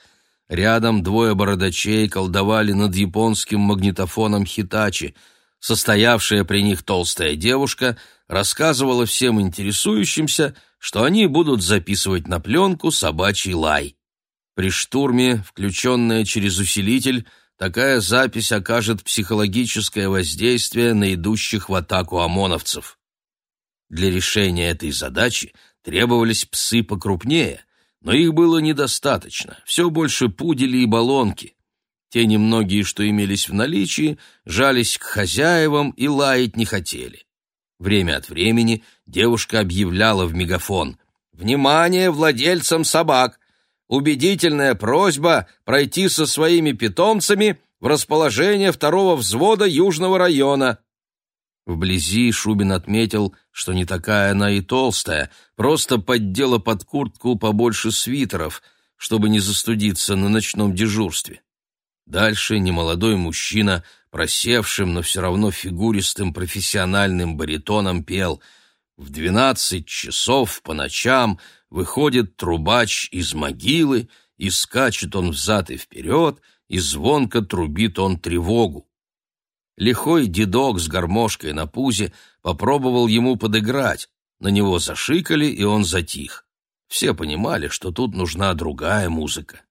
Рядом двое бородачей колдовали над японским магнитофоном «Хитачи», состоявшая при них толстая девушка рассказывала всем интересующимся, что они будут записывать на пленку собачий лай. При штурме, включенная через усилитель, такая запись окажет психологическое воздействие на идущих в атаку ОМОНовцев. Для решения этой задачи требовались псы покрупнее, но их было недостаточно, все больше пудели и баллонки. Те немногие, что имелись в наличии, жались к хозяевам и лаять не хотели. Время от времени девушка объявляла в мегафон «Внимание владельцам собак! Убедительная просьба пройти со своими питомцами в расположение второго взвода Южного района». Вблизи Шубин отметил, что не такая она и толстая, просто поддела под куртку побольше свитеров, чтобы не застудиться на ночном дежурстве. Дальше немолодой мужчина, просевшим, но все равно фигуристым профессиональным баритоном пел «В двенадцать часов по ночам выходит трубач из могилы, и скачет он взад и вперед, и звонко трубит он тревогу». Лихой дедок с гармошкой на пузе попробовал ему подыграть, на него зашикали, и он затих. Все понимали, что тут нужна другая музыка.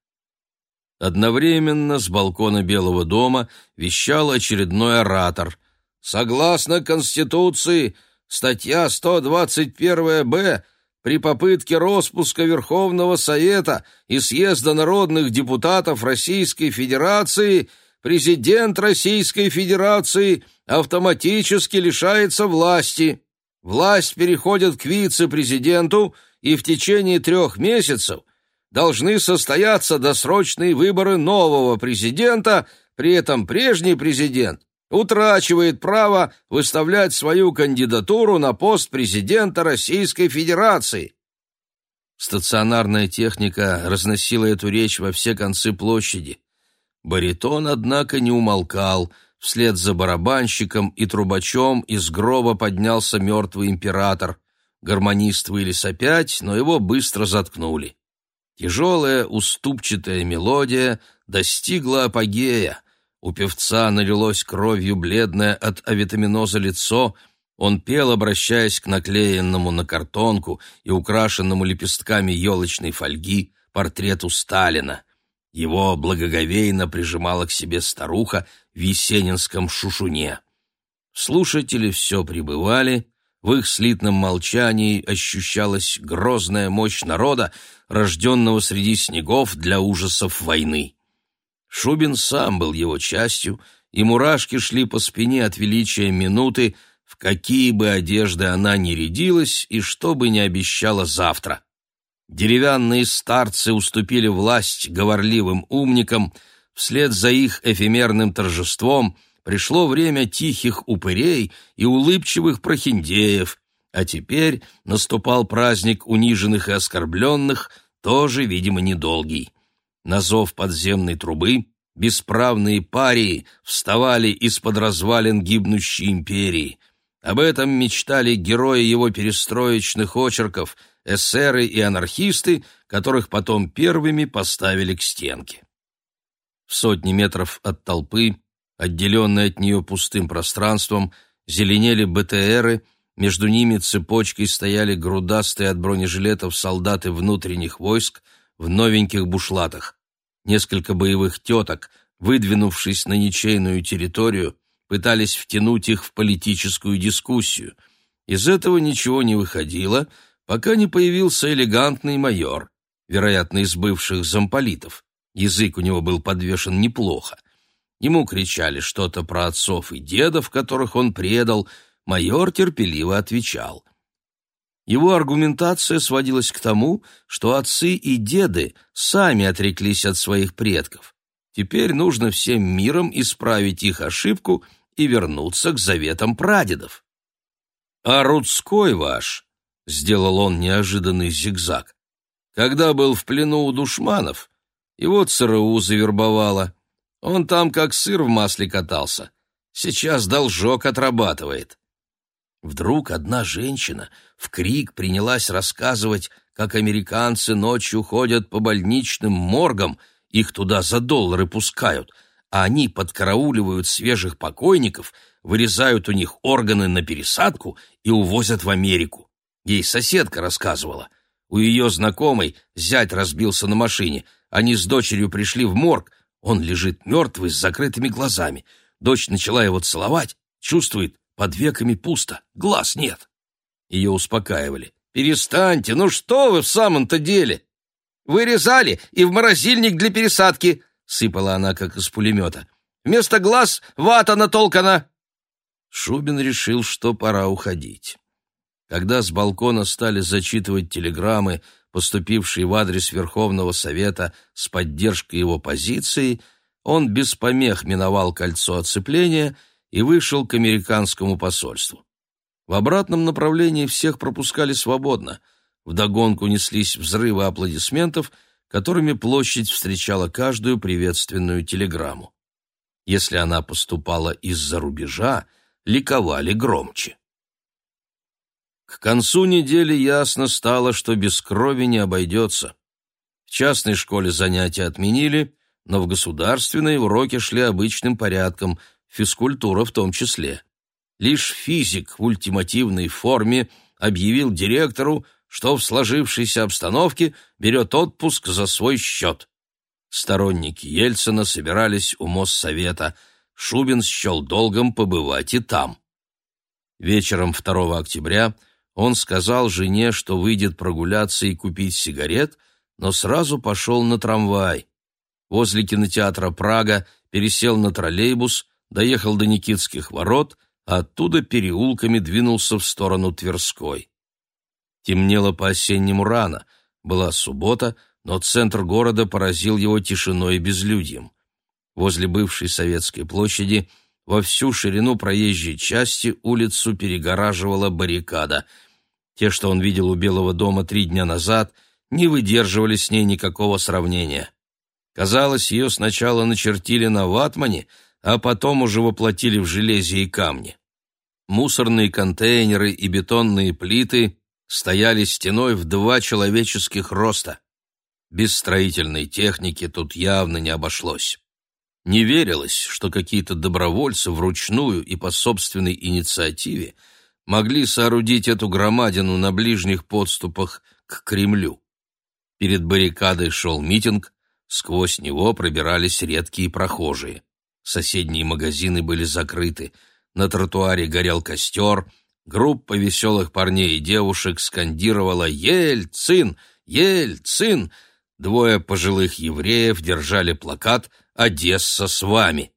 Одновременно с балкона Белого дома вещал очередной оратор. «Согласно Конституции, статья 121-б, при попытке распуска Верховного Совета и Съезда народных депутатов Российской Федерации президент Российской Федерации автоматически лишается власти. Власть переходит к вице-президенту, и в течение трех месяцев должны состояться досрочные выборы нового президента, при этом прежний президент утрачивает право выставлять свою кандидатуру на пост президента Российской Федерации. Стационарная техника разносила эту речь во все концы площади. Баритон, однако, не умолкал. Вслед за барабанщиком и трубачом из гроба поднялся мертвый император. Гармонист вылез опять, но его быстро заткнули. Тяжелая, уступчатая мелодия достигла апогея. У певца налилось кровью бледное от авитаминоза лицо, он пел, обращаясь к наклеенному на картонку и украшенному лепестками елочной фольги портрету Сталина. Его благоговейно прижимала к себе старуха в есенинском шушуне. Слушатели все пребывали, в их слитном молчании ощущалась грозная мощь народа, рожденного среди снегов для ужасов войны. Шубин сам был его частью, и мурашки шли по спине от величия минуты, в какие бы одежды она ни рядилась и что бы ни обещала завтра. Деревянные старцы уступили власть говорливым умникам, вслед за их эфемерным торжеством — пришло время тихих упырей и улыбчивых прохиндеев, а теперь наступал праздник униженных и оскорбленных, тоже, видимо, недолгий. На зов подземной трубы бесправные парии вставали из-под развалин гибнущей империи. Об этом мечтали герои его перестроечных очерков, эсеры и анархисты, которых потом первыми поставили к стенке. В сотни метров от толпы Отделенные от нее пустым пространством, зеленели БТРы, Между ними цепочкой стояли грудастые от бронежилетов солдаты внутренних войск в новеньких бушлатах. Несколько боевых теток, выдвинувшись на ничейную территорию, пытались втянуть их в политическую дискуссию. Из этого ничего не выходило, пока не появился элегантный майор, вероятно, из бывших замполитов. Язык у него был подвешен неплохо. Ему кричали что-то про отцов и дедов, которых он предал. Майор терпеливо отвечал. Его аргументация сводилась к тому, что отцы и деды сами отреклись от своих предков. Теперь нужно всем миром исправить их ошибку и вернуться к заветам прадедов. «А Рудской ваш», — сделал он неожиданный зигзаг, — «когда был в плену у душманов, его ЦРУ завербовало. Он там как сыр в масле катался. Сейчас должок отрабатывает. Вдруг одна женщина в крик принялась рассказывать, как американцы ночью ходят по больничным моргам, их туда за доллары пускают, а они подкарауливают свежих покойников, вырезают у них органы на пересадку и увозят в Америку. Ей соседка рассказывала. У ее знакомой зять разбился на машине — они с дочерью пришли в морг. Он лежит мертвый с закрытыми глазами. Дочь начала его целовать, чувствует, под веками пусто, глаз нет. Ее успокаивали. «Перестаньте, ну что вы в самом-то деле? Вырезали и в морозильник для пересадки!» Сыпала она, как из пулемета. «Вместо глаз вата натолкана!» Шубин решил, что пора уходить. Когда с балкона стали зачитывать телеграммы, поступивший в адрес Верховного Совета с поддержкой его позиции, он без помех миновал кольцо оцепления и вышел к американскому посольству. В обратном направлении всех пропускали свободно. Вдогонку неслись взрывы аплодисментов, которыми площадь встречала каждую приветственную телеграмму. Если она поступала из-за рубежа, ликовали громче. К концу недели ясно стало, что без крови не обойдется. В частной школе занятия отменили, но в государственной уроки шли обычным порядком, физкультура в том числе. Лишь физик в ультимативной форме объявил директору, что в сложившейся обстановке берет отпуск за свой счет. Сторонники Ельцина собирались у Моссовета. Шубин счел долгом побывать и там. Вечером 2 октября – он сказал жене, что выйдет прогуляться и купить сигарет, но сразу пошел на трамвай. Возле кинотеатра «Прага» пересел на троллейбус, доехал до Никитских ворот, а оттуда переулками двинулся в сторону Тверской. Темнело по-осеннему рано, была суббота, но центр города поразил его тишиной и безлюдьем. Возле бывшей Советской площади во всю ширину проезжей части улицу перегораживала баррикада — те, что он видел у Белого дома три дня назад, не выдерживали с ней никакого сравнения. Казалось, ее сначала начертили на ватмане, а потом уже воплотили в железе и камне. Мусорные контейнеры и бетонные плиты стояли стеной в два человеческих роста. Без строительной техники тут явно не обошлось. Не верилось, что какие-то добровольцы вручную и по собственной инициативе – могли соорудить эту громадину на ближних подступах к Кремлю. Перед баррикадой шел митинг, сквозь него пробирались редкие прохожие. Соседние магазины были закрыты, на тротуаре горел костер, группа веселых парней и девушек скандировала «Ельцин! Ельцин!» Двое пожилых евреев держали плакат «Одесса с вами».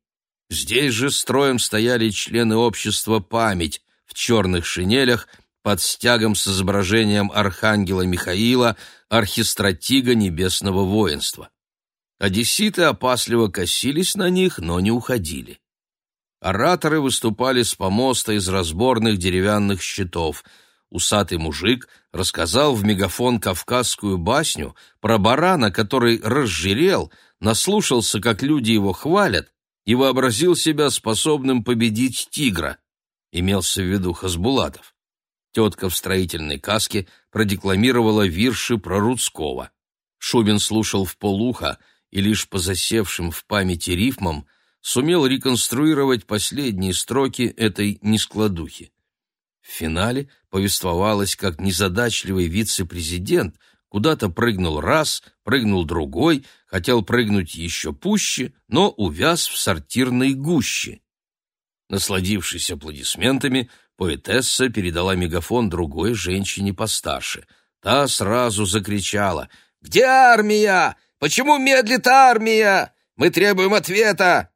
Здесь же строем стояли члены общества «Память», в черных шинелях под стягом с изображением архангела Михаила, архистратига небесного воинства. Одесситы опасливо косились на них, но не уходили. Ораторы выступали с помоста из разборных деревянных щитов. Усатый мужик рассказал в мегафон кавказскую басню про барана, который разжирел, наслушался, как люди его хвалят, и вообразил себя способным победить тигра имелся в виду Хасбулатов. Тетка в строительной каске продекламировала вирши про Рудского. Шубин слушал в полуха и лишь по засевшим в памяти рифмам сумел реконструировать последние строки этой нескладухи. В финале повествовалось, как незадачливый вице-президент куда-то прыгнул раз, прыгнул другой, хотел прыгнуть еще пуще, но увяз в сортирной гуще. Насладившись аплодисментами, поэтесса передала мегафон другой женщине постарше. Та сразу закричала «Где армия? Почему медлит армия? Мы требуем ответа!»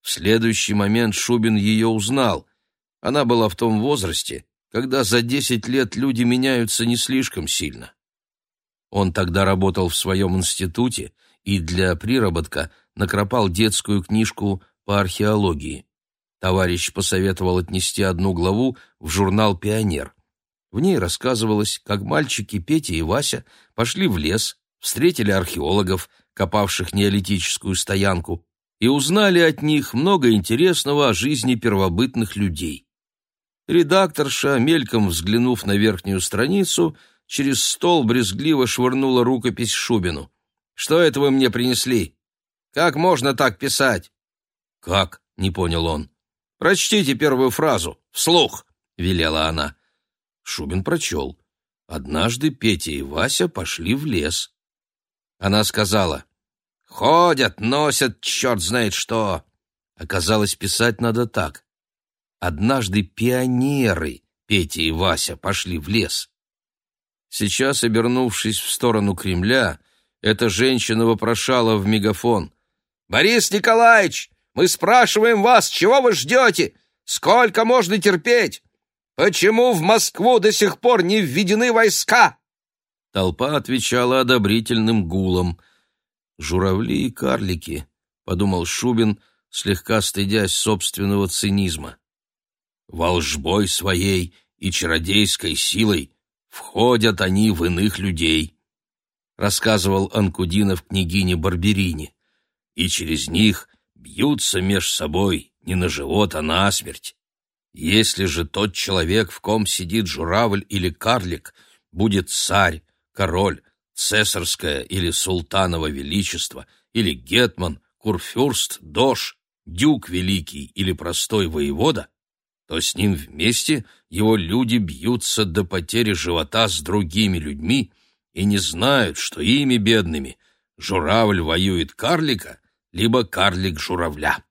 В следующий момент Шубин ее узнал. Она была в том возрасте, когда за десять лет люди меняются не слишком сильно. Он тогда работал в своем институте и для приработка накропал детскую книжку по археологии. Товарищ посоветовал отнести одну главу в журнал «Пионер». В ней рассказывалось, как мальчики Петя и Вася пошли в лес, встретили археологов, копавших неолитическую стоянку, и узнали от них много интересного о жизни первобытных людей. Редакторша, мельком взглянув на верхнюю страницу, через стол брезгливо швырнула рукопись Шубину. «Что это вы мне принесли? Как можно так писать?» «Как?» — не понял он. «Прочтите первую фразу, вслух», — велела она. Шубин прочел. Однажды Петя и Вася пошли в лес. Она сказала, «Ходят, носят, черт знает что». Оказалось, писать надо так. Однажды пионеры, Петя и Вася, пошли в лес. Сейчас, обернувшись в сторону Кремля, эта женщина вопрошала в мегафон. «Борис Николаевич, мы спрашиваем вас, чего вы ждете? Сколько можно терпеть? Почему в Москву до сих пор не введены войска?» Толпа отвечала одобрительным гулом. «Журавли и карлики», — подумал Шубин, слегка стыдясь собственного цинизма волжбой своей и чародейской силой входят они в иных людей, рассказывал Анкудинов княгине Барберине, и через них бьются меж собой не на живот, а на смерть. Если же тот человек, в ком сидит журавль или карлик, будет царь, король, цесарское или султаново величество, или гетман, курфюрст, дож, дюк великий или простой воевода, то с ним вместе его люди бьются до потери живота с другими людьми и не знают, что ими бедными журавль воюет карлика, либо карлик журавля.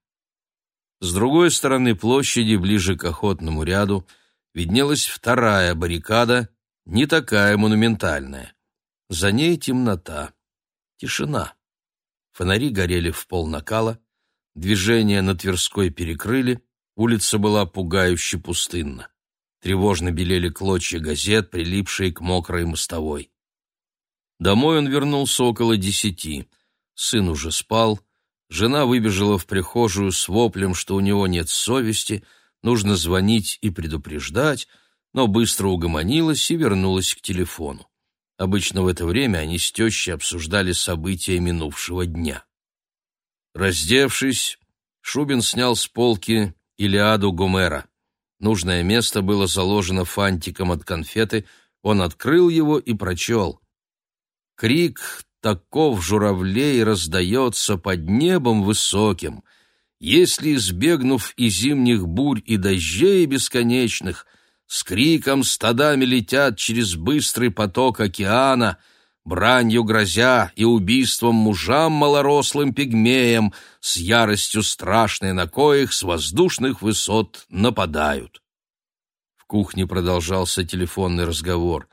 С другой стороны площади, ближе к охотному ряду, виднелась вторая баррикада, не такая монументальная. За ней темнота, тишина. Фонари горели в пол накала, движение на Тверской перекрыли, Улица была пугающе пустынна. Тревожно белели клочья газет, прилипшие к мокрой мостовой. Домой он вернулся около десяти. Сын уже спал. Жена выбежала в прихожую с воплем, что у него нет совести, нужно звонить и предупреждать, но быстро угомонилась и вернулась к телефону. Обычно в это время они с тещей обсуждали события минувшего дня. Раздевшись, Шубин снял с полки Илиаду Гомера. Нужное место было заложено фантиком от конфеты, он открыл его и прочел. Крик таков журавлей раздается под небом высоким. Если, избегнув и зимних бурь, и дождей бесконечных, с криком стадами летят через быстрый поток океана — бранью грозя и убийством мужам малорослым пигмеям, с яростью страшной на коих с воздушных высот нападают. В кухне продолжался телефонный разговор.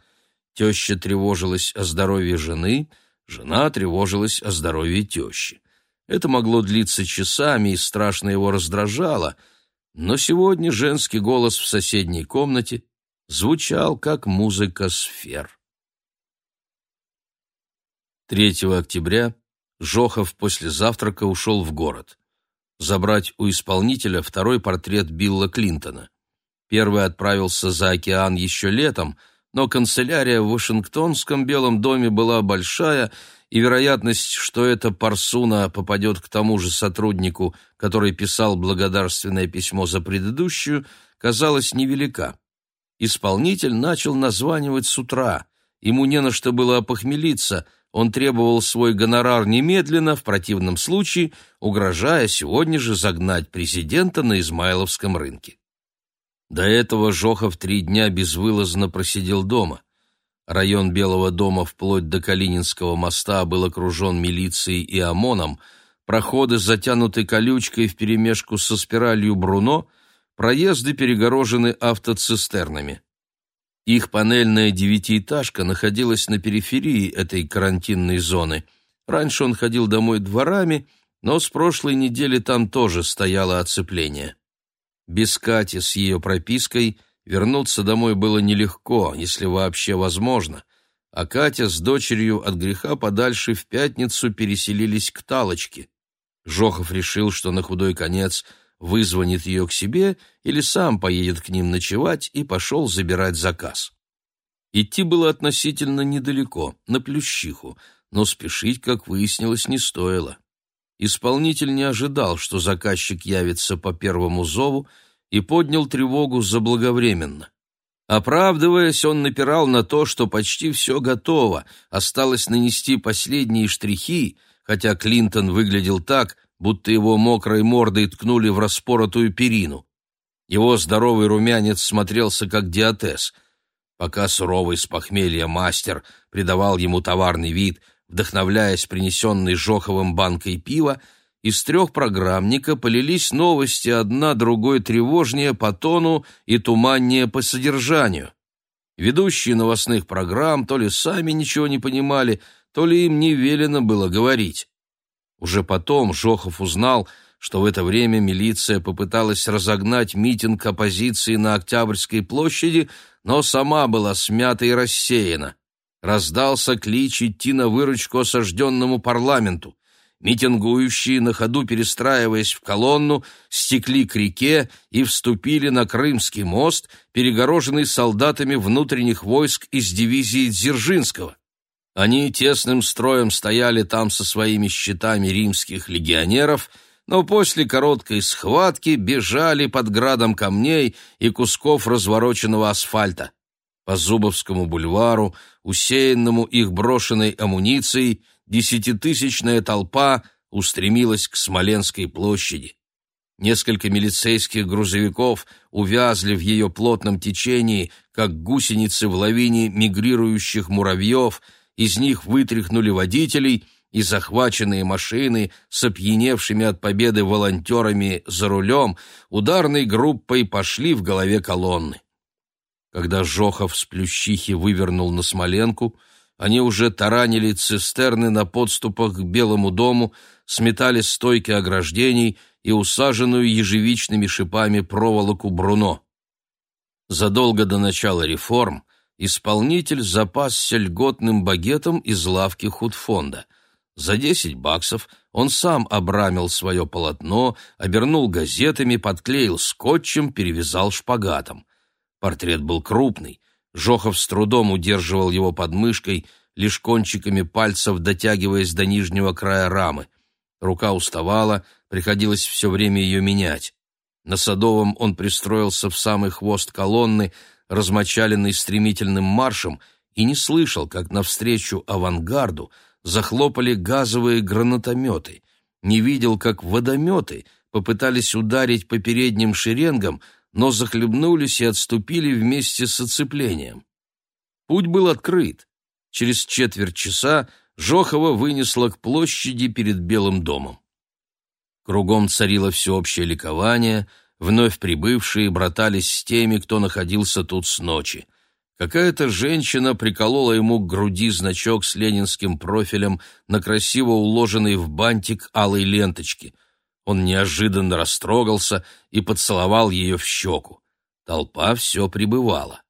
Теща тревожилась о здоровье жены, жена тревожилась о здоровье тещи. Это могло длиться часами и страшно его раздражало, но сегодня женский голос в соседней комнате звучал как музыка сфер. 3 октября Жохов после завтрака ушел в город. Забрать у исполнителя второй портрет Билла Клинтона. Первый отправился за океан еще летом, но канцелярия в Вашингтонском Белом доме была большая, и вероятность, что эта парсуна попадет к тому же сотруднику, который писал благодарственное письмо за предыдущую, казалась невелика. Исполнитель начал названивать с утра. Ему не на что было опохмелиться — он требовал свой гонорар немедленно, в противном случае угрожая сегодня же загнать президента на Измайловском рынке. До этого Жохов три дня безвылазно просидел дома. Район Белого дома вплоть до Калининского моста был окружен милицией и ОМОНом, проходы затянуты колючкой вперемешку со спиралью Бруно, проезды перегорожены автоцистернами. Их панельная девятиэтажка находилась на периферии этой карантинной зоны. Раньше он ходил домой дворами, но с прошлой недели там тоже стояло оцепление. Без Кати с ее пропиской вернуться домой было нелегко, если вообще возможно, а Катя с дочерью от греха подальше в пятницу переселились к Талочке. Жохов решил, что на худой конец вызвонит ее к себе или сам поедет к ним ночевать и пошел забирать заказ. Идти было относительно недалеко, на Плющиху, но спешить, как выяснилось, не стоило. Исполнитель не ожидал, что заказчик явится по первому зову, и поднял тревогу заблаговременно. Оправдываясь, он напирал на то, что почти все готово, осталось нанести последние штрихи, хотя Клинтон выглядел так, будто его мокрой мордой ткнули в распоротую перину. Его здоровый румянец смотрелся как диатез. Пока суровый с похмелья мастер придавал ему товарный вид — Вдохновляясь принесенной Жоховым банкой пива, из трех программника полились новости, одна другой тревожнее по тону и туманнее по содержанию. Ведущие новостных программ то ли сами ничего не понимали, то ли им не велено было говорить. Уже потом Жохов узнал, что в это время милиция попыталась разогнать митинг оппозиции на Октябрьской площади, но сама была смята и рассеяна. Раздался клич идти на выручку осажденному парламенту. Митингующие, на ходу перестраиваясь в колонну, стекли к реке и вступили на Крымский мост, перегороженный солдатами внутренних войск из дивизии Дзержинского. Они тесным строем стояли там со своими щитами римских легионеров, но после короткой схватки бежали под градом камней и кусков развороченного асфальта. По Зубовскому бульвару, усеянному их брошенной амуницией, десятитысячная толпа устремилась к Смоленской площади. Несколько милицейских грузовиков увязли в ее плотном течении, как гусеницы в лавине мигрирующих муравьев, из них вытряхнули водителей, и захваченные машины с опьяневшими от победы волонтерами за рулем ударной группой пошли в голове колонны. Когда Жохов с Плющихи вывернул на Смоленку, они уже таранили цистерны на подступах к Белому дому, сметали стойки ограждений и усаженную ежевичными шипами проволоку Бруно. Задолго до начала реформ исполнитель запасся льготным багетом из лавки худфонда. За десять баксов он сам обрамил свое полотно, обернул газетами, подклеил скотчем, перевязал шпагатом. Портрет был крупный. Жохов с трудом удерживал его под мышкой, лишь кончиками пальцев дотягиваясь до нижнего края рамы. Рука уставала, приходилось все время ее менять. На Садовом он пристроился в самый хвост колонны, размочаленный стремительным маршем, и не слышал, как навстречу авангарду захлопали газовые гранатометы, не видел, как водометы попытались ударить по передним шеренгам, но захлебнулись и отступили вместе с оцеплением. Путь был открыт. Через четверть часа Жохова вынесло к площади перед Белым домом. Кругом царило всеобщее ликование, вновь прибывшие братались с теми, кто находился тут с ночи. Какая-то женщина приколола ему к груди значок с ленинским профилем на красиво уложенной в бантик алой ленточке — он неожиданно растрогался и поцеловал ее в щеку. Толпа все прибывала.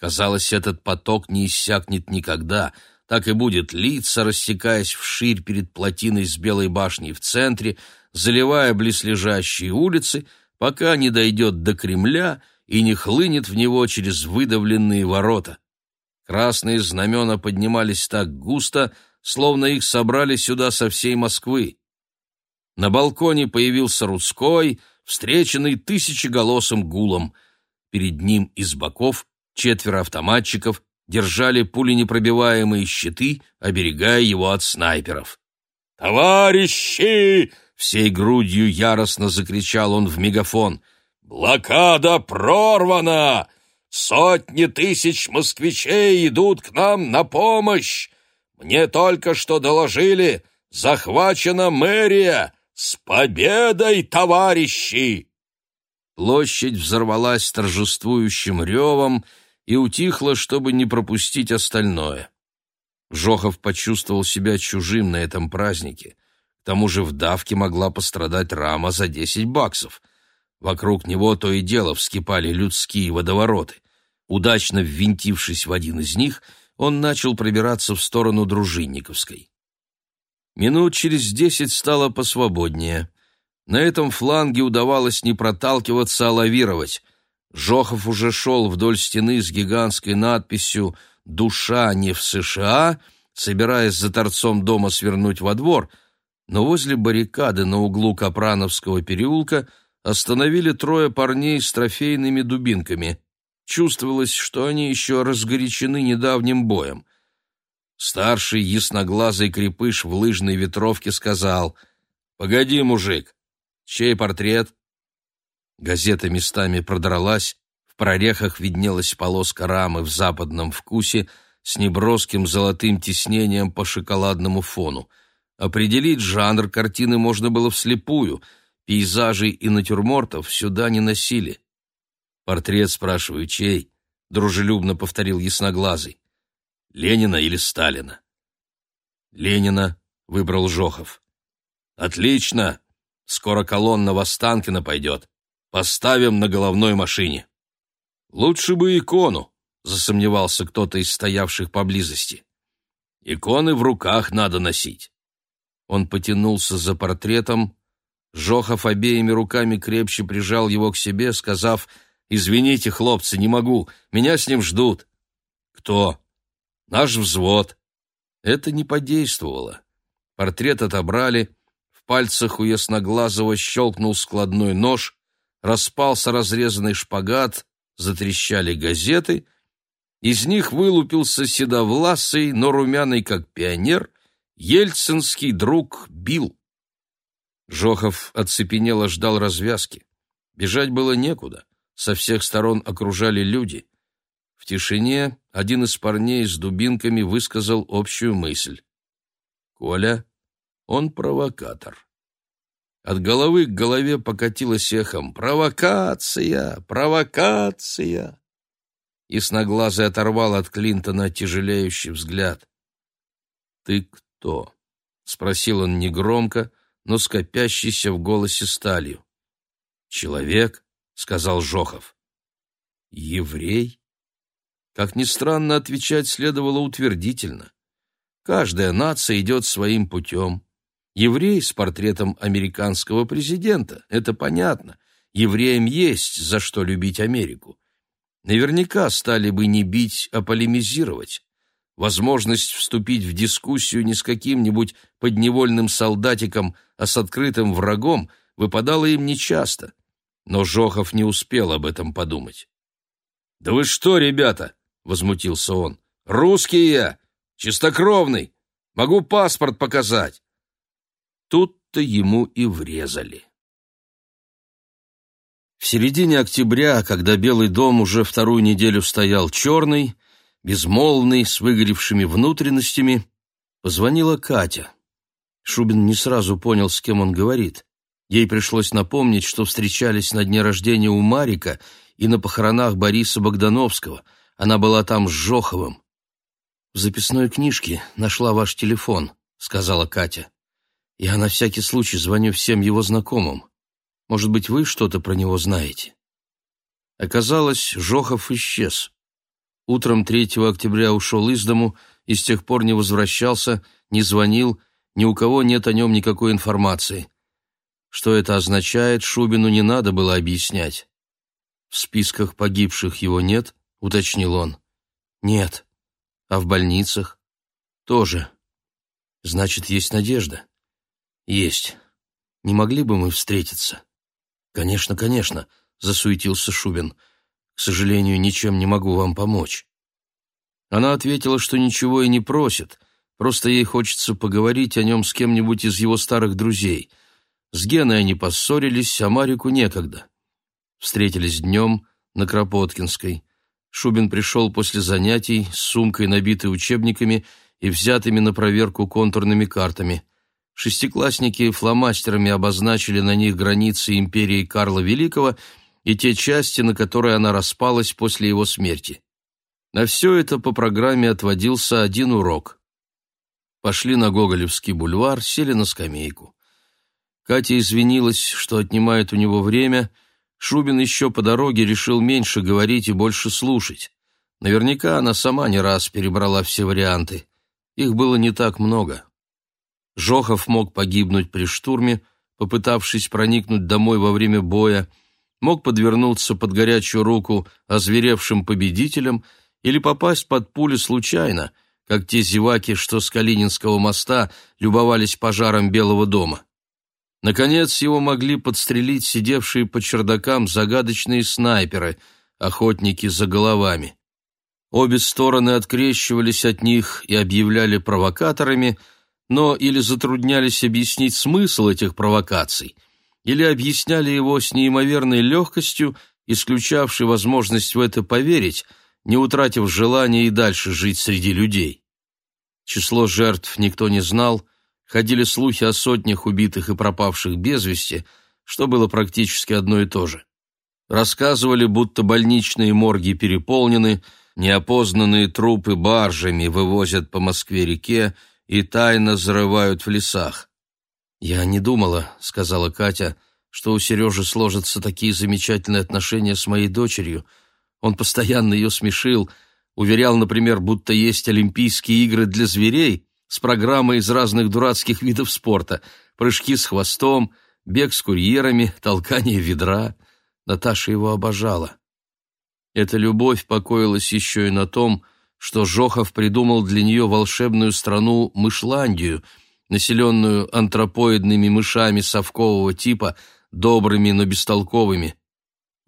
Казалось, этот поток не иссякнет никогда, так и будет литься, рассекаясь вширь перед плотиной с белой башней в центре, заливая близлежащие улицы, пока не дойдет до Кремля и не хлынет в него через выдавленные ворота. Красные знамена поднимались так густо, словно их собрали сюда со всей Москвы. На балконе появился Рудской, встреченный тысячеголосым гулом. Перед ним из боков четверо автоматчиков держали пуленепробиваемые щиты, оберегая его от снайперов. «Товарищи!» — всей грудью яростно закричал он в мегафон. «Блокада прорвана! Сотни тысяч москвичей идут к нам на помощь! Мне только что доложили, захвачена мэрия! С победой, товарищи!» Площадь взорвалась торжествующим ревом и утихла, чтобы не пропустить остальное. Жохов почувствовал себя чужим на этом празднике. К тому же в давке могла пострадать рама за десять баксов. Вокруг него то и дело вскипали людские водовороты. Удачно ввинтившись в один из них, он начал пробираться в сторону Дружинниковской. Минут через десять стало посвободнее. На этом фланге удавалось не проталкиваться, а лавировать. Жохов уже шел вдоль стены с гигантской надписью душа не в США, собираясь за торцом дома свернуть во двор, но возле баррикады на углу Капрановского переулка остановили трое парней с трофейными дубинками. Чувствовалось, что они еще разгорячены недавним боем. Старший ясноглазый крепыш в лыжной ветровке сказал «Погоди, мужик, чей портрет?» Газета местами продралась, прорехах виднелась полоска рамы в западном вкусе с неброским золотым тиснением по шоколадному фону. Определить жанр картины можно было вслепую, пейзажей и натюрмортов сюда не носили. «Портрет, спрашиваю, чей?» — дружелюбно повторил ясноглазый. «Ленина или Сталина?» «Ленина», — выбрал Жохов. «Отлично! Скоро колонна в Останкино пойдет. Поставим на головной машине». Лучше бы икону, засомневался кто-то из стоявших поблизости. Иконы в руках надо носить. Он потянулся за портретом. Жохов обеими руками крепче прижал его к себе, сказав, «Извините, хлопцы, не могу, меня с ним ждут». «Кто?» «Наш взвод». Это не подействовало. Портрет отобрали, в пальцах у ясноглазого щелкнул складной нож, распался разрезанный шпагат, затрещали газеты, из них вылупился седовласый, но румяный как пионер, ельцинский друг Бил. Жохов оцепенело ждал развязки. Бежать было некуда, со всех сторон окружали люди. Тишине один из парней с дубинками высказал общую мысль. «Коля, он провокатор». От головы к голове покатилось эхом «Провокация! Провокация!» Ясноглазый оторвал от Клинтона тяжелеющий взгляд. «Ты кто?» — спросил он негромко, но с копящейся в голосе сталью. «Человек», — сказал Жохов. «Еврей?» Как ни странно, отвечать следовало утвердительно. Каждая нация идет своим путем. Еврей с портретом американского президента, это понятно. Евреям есть за что любить Америку. Наверняка стали бы не бить, а полемизировать. Возможность вступить в дискуссию не с каким-нибудь подневольным солдатиком, а с открытым врагом выпадала им нечасто. Но Жохов не успел об этом подумать. «Да вы что, ребята!» — возмутился он. «Русский я! Чистокровный! Могу паспорт показать!» Тут-то ему и врезали. В середине октября, когда Белый дом уже вторую неделю стоял черный, безмолвный, с выгоревшими внутренностями, позвонила Катя. Шубин не сразу понял, с кем он говорит. Ей пришлось напомнить, что встречались на дне рождения у Марика и на похоронах Бориса Богдановского. Она была там с Жоховым. «В записной книжке нашла ваш телефон», — сказала Катя. Я на всякий случай звоню всем его знакомым. Может быть, вы что-то про него знаете?» Оказалось, Жохов исчез. Утром 3 октября ушел из дому и с тех пор не возвращался, не звонил, ни у кого нет о нем никакой информации. Что это означает, Шубину не надо было объяснять. «В списках погибших его нет?» — уточнил он. «Нет. А в больницах?» «Тоже. Значит, есть надежда». «Есть. Не могли бы мы встретиться?» «Конечно, конечно», — засуетился Шубин. «К сожалению, ничем не могу вам помочь». Она ответила, что ничего и не просит, просто ей хочется поговорить о нем с кем-нибудь из его старых друзей. С Геной они поссорились, а Марику некогда. Встретились днем на Кропоткинской. Шубин пришел после занятий с сумкой, набитой учебниками и взятыми на проверку контурными картами. Шестиклассники фломастерами обозначили на них границы империи Карла Великого и те части, на которые она распалась после его смерти. На все это по программе отводился один урок. Пошли на Гоголевский бульвар, сели на скамейку. Катя извинилась, что отнимает у него время. Шубин еще по дороге решил меньше говорить и больше слушать. Наверняка она сама не раз перебрала все варианты. Их было не так много. Жохов мог погибнуть при штурме, попытавшись проникнуть домой во время боя, мог подвернуться под горячую руку озверевшим победителям или попасть под пули случайно, как те зеваки, что с Калининского моста любовались пожаром Белого дома. Наконец его могли подстрелить сидевшие по чердакам загадочные снайперы, охотники за головами. Обе стороны открещивались от них и объявляли провокаторами, но или затруднялись объяснить смысл этих провокаций, или объясняли его с неимоверной легкостью, исключавшей возможность в это поверить, не утратив желания и дальше жить среди людей. Число жертв никто не знал, Ходили слухи о сотнях убитых и пропавших без вести, что было практически одно и то же. Рассказывали, будто больничные морги переполнены, неопознанные трупы баржами вывозят по Москве-реке и тайно взрывают в лесах. «Я не думала», — сказала Катя, — «что у Сережи сложатся такие замечательные отношения с моей дочерью. Он постоянно ее смешил, уверял, например, будто есть Олимпийские игры для зверей, с программой из разных дурацких видов спорта, прыжки с хвостом, бег с курьерами, толкание ведра. Наташа его обожала. Эта любовь покоилась еще и на том, что Жохов придумал для нее волшебную страну Мышландию, населенную антропоидными мышами совкового типа, добрыми, но бестолковыми.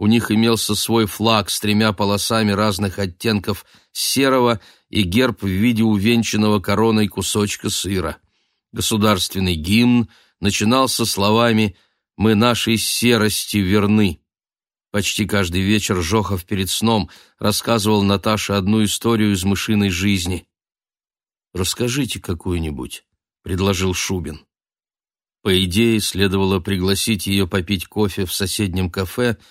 У них имелся свой флаг с тремя полосами разных оттенков серого и герб в виде увенчанного короной кусочка сыра. Государственный гимн начинался словами «Мы нашей серости верны». Почти каждый вечер Жохов перед сном рассказывал Наташе одну историю из мышиной жизни. «Расскажите какую-нибудь», — предложил Шубин. По идее, следовало пригласить ее попить кофе в соседнем кафе —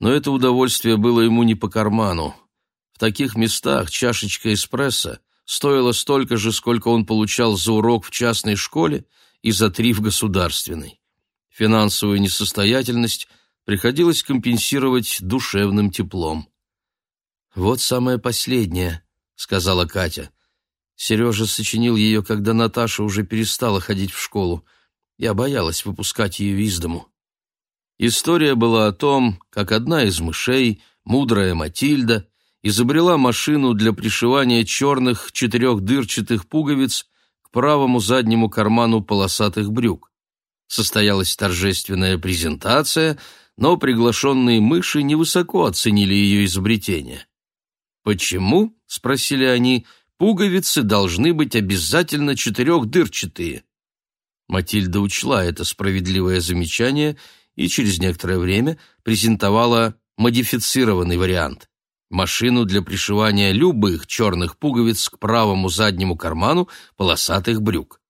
но это удовольствие было ему не по карману. В таких местах чашечка эспрессо стоила столько же, сколько он получал за урок в частной школе и за три в государственной. Финансовую несостоятельность приходилось компенсировать душевным теплом. «Вот самое последнее», — сказала Катя. Сережа сочинил ее, когда Наташа уже перестала ходить в школу. Я боялась выпускать ее из дому. История была о том, как одна из мышей, мудрая Матильда, изобрела машину для пришивания черных четырехдырчатых пуговиц к правому заднему карману полосатых брюк. Состоялась торжественная презентация, но приглашенные мыши невысоко оценили ее изобретение. «Почему?» — спросили они. «Пуговицы должны быть обязательно четырехдырчатые». Матильда учла это справедливое замечание и через некоторое время презентовала модифицированный вариант – машину для пришивания любых черных пуговиц к правому заднему карману полосатых брюк.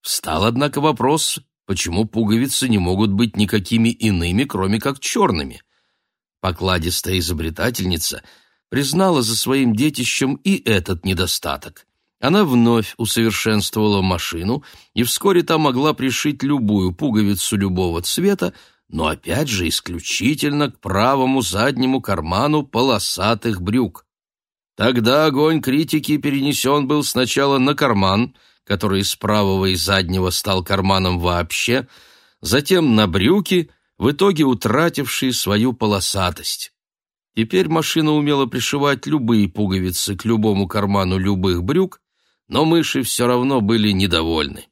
Встал, однако, вопрос, почему пуговицы не могут быть никакими иными, кроме как черными. Покладистая изобретательница признала за своим детищем и этот недостаток. Она вновь усовершенствовала машину и вскоре та могла пришить любую пуговицу любого цвета, но опять же исключительно к правому заднему карману полосатых брюк. Тогда огонь критики перенесен был сначала на карман, который с правого и заднего стал карманом вообще, затем на брюки, в итоге утратившие свою полосатость. Теперь машина умела пришивать любые пуговицы к любому карману любых брюк, но мыши все равно были недовольны.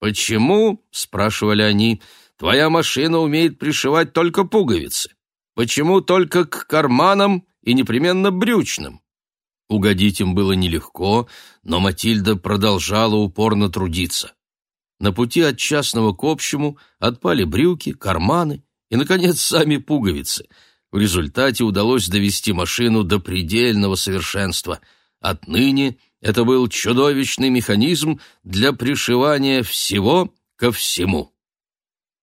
«Почему?» — спрашивали они. «Твоя машина умеет пришивать только пуговицы. Почему только к карманам и непременно брючным?» Угодить им было нелегко, но Матильда продолжала упорно трудиться. На пути от частного к общему отпали брюки, карманы, И, наконец, сами пуговицы. В результате удалось довести машину до предельного совершенства. Отныне это был чудовищный механизм для пришивания всего ко всему.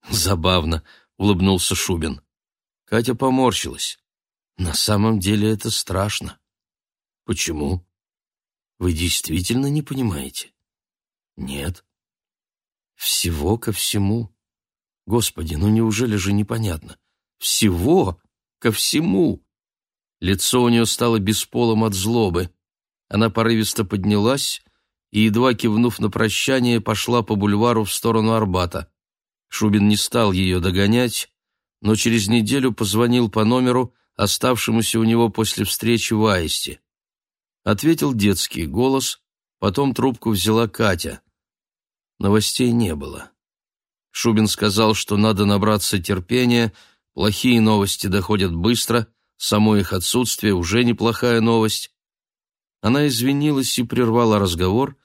Забавно, улыбнулся Шубин. Катя поморщилась. На самом деле это страшно. Почему? Вы действительно не понимаете? Нет. Всего ко всему. Господи, ну неужели же непонятно? Всего ко всему. Лицо у нее стало бесполым от злобы. Она порывисто поднялась и, едва кивнув на прощание, пошла по бульвару в сторону Арбата. Шубин не стал ее догонять, но через неделю позвонил по номеру, оставшемуся у него после встречи в Аисте. Ответил детский голос, потом трубку взяла Катя. Новостей не было. Шубин сказал, что надо набраться терпения, плохие новости доходят быстро, само их отсутствие уже неплохая новость. Она извинилась и прервала разговор,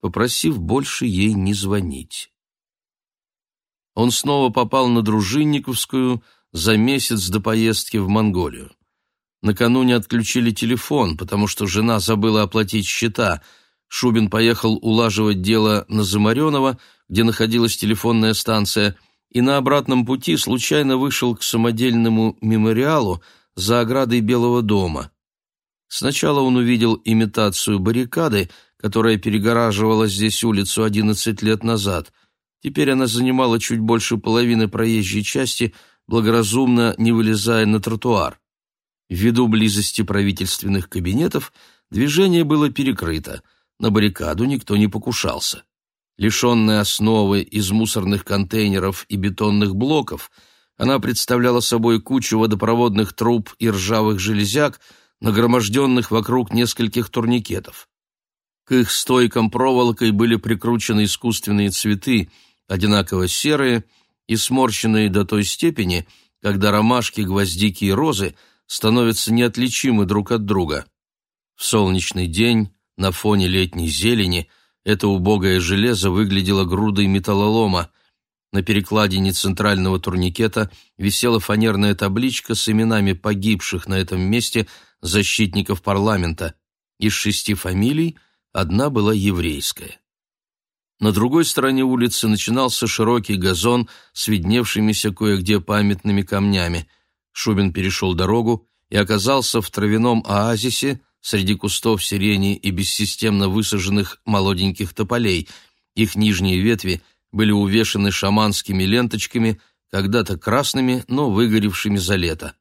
попросив больше ей не звонить. Он снова попал на Дружинниковскую за месяц до поездки в Монголию. Накануне отключили телефон, потому что жена забыла оплатить счета. Шубин поехал улаживать дело на Замаренова, где находилась телефонная станция, и на обратном пути случайно вышел к самодельному мемориалу за оградой Белого дома. Сначала он увидел имитацию баррикады, которая перегораживала здесь улицу 11 лет назад. Теперь она занимала чуть больше половины проезжей части, благоразумно не вылезая на тротуар. Ввиду близости правительственных кабинетов движение было перекрыто, на баррикаду никто не покушался. Лишенная основы из мусорных контейнеров и бетонных блоков, она представляла собой кучу водопроводных труб и ржавых железяк, нагроможденных вокруг нескольких турникетов. К их стойкам проволокой были прикручены искусственные цветы, одинаково серые и сморщенные до той степени, когда ромашки, гвоздики и розы – становятся неотличимы друг от друга. В солнечный день на фоне летней зелени это убогое железо выглядело грудой металлолома. На перекладине центрального турникета висела фанерная табличка с именами погибших на этом месте защитников парламента. Из шести фамилий одна была еврейская. На другой стороне улицы начинался широкий газон с видневшимися кое-где памятными камнями – Шубин перешел дорогу и оказался в травяном оазисе среди кустов сирени и бессистемно высаженных молоденьких тополей. Их нижние ветви были увешаны шаманскими ленточками, когда-то красными, но выгоревшими за лето.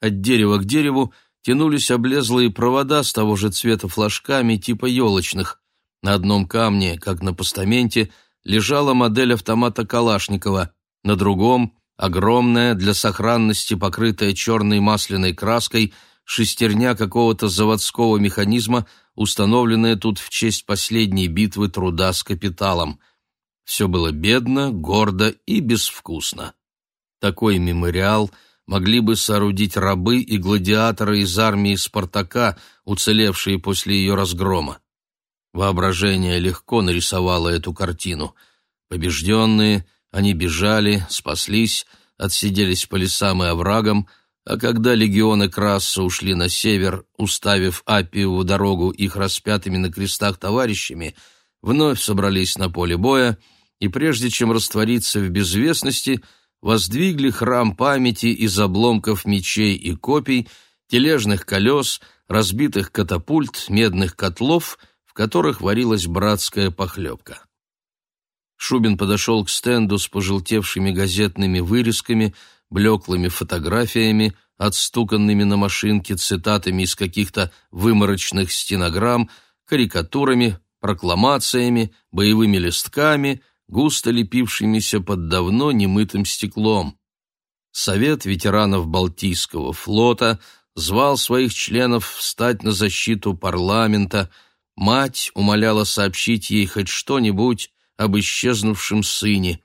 От дерева к дереву тянулись облезлые провода с того же цвета флажками типа елочных. На одном камне, как на постаменте, лежала модель автомата Калашникова, на другом Огромная, для сохранности покрытая черной масляной краской, шестерня какого-то заводского механизма, установленная тут в честь последней битвы труда с капиталом. Все было бедно, гордо и безвкусно. Такой мемориал могли бы соорудить рабы и гладиаторы из армии Спартака, уцелевшие после ее разгрома. Воображение легко нарисовало эту картину. Побежденные — они бежали, спаслись, отсиделись по лесам и оврагам, а когда легионы Краса ушли на север, уставив Апиеву дорогу их распятыми на крестах товарищами, вновь собрались на поле боя и, прежде чем раствориться в безвестности, воздвигли храм памяти из обломков мечей и копий, тележных колес, разбитых катапульт, медных котлов, в которых варилась братская похлебка. Шубин подошел к стенду с пожелтевшими газетными вырезками, блеклыми фотографиями, отстуканными на машинке цитатами из каких-то выморочных стенограмм, карикатурами, прокламациями, боевыми листками, густо лепившимися под давно немытым стеклом. Совет ветеранов Балтийского флота звал своих членов встать на защиту парламента, мать умоляла сообщить ей хоть что-нибудь об исчезнувшем сыне.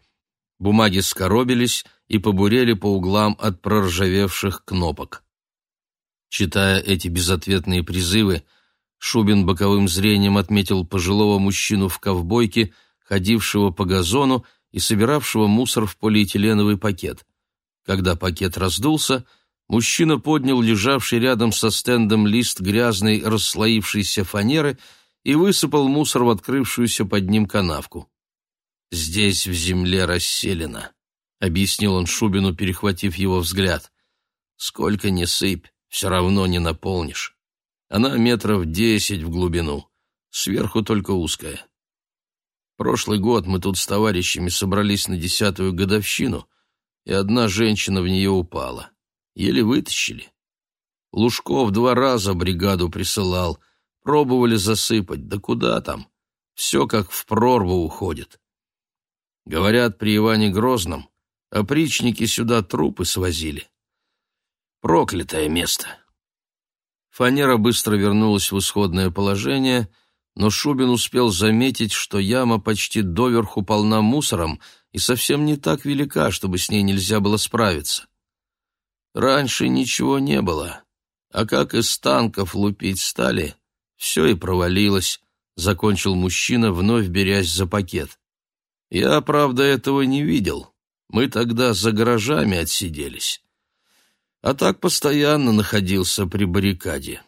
Бумаги скоробились и побурели по углам от проржавевших кнопок. Читая эти безответные призывы, Шубин боковым зрением отметил пожилого мужчину в ковбойке, ходившего по газону и собиравшего мусор в полиэтиленовый пакет. Когда пакет раздулся, мужчина поднял лежавший рядом со стендом лист грязной расслоившейся фанеры и высыпал мусор в открывшуюся под ним канавку. «Здесь в земле расселено», — объяснил он Шубину, перехватив его взгляд. «Сколько ни сыпь, все равно не наполнишь. Она метров десять в глубину, сверху только узкая. Прошлый год мы тут с товарищами собрались на десятую годовщину, и одна женщина в нее упала. Еле вытащили. Лужков два раза бригаду присылал, пробовали засыпать, да куда там? Все как в прорву уходит. Говорят, при Иване Грозном опричники сюда трупы свозили. Проклятое место. Фанера быстро вернулась в исходное положение, но Шубин успел заметить, что яма почти доверху полна мусором и совсем не так велика, чтобы с ней нельзя было справиться. Раньше ничего не было, а как из танков лупить стали, все и провалилось, закончил мужчина, вновь берясь за пакет. Я, правда, этого не видел. Мы тогда за гаражами отсиделись а так постоянно находился при баррикаде.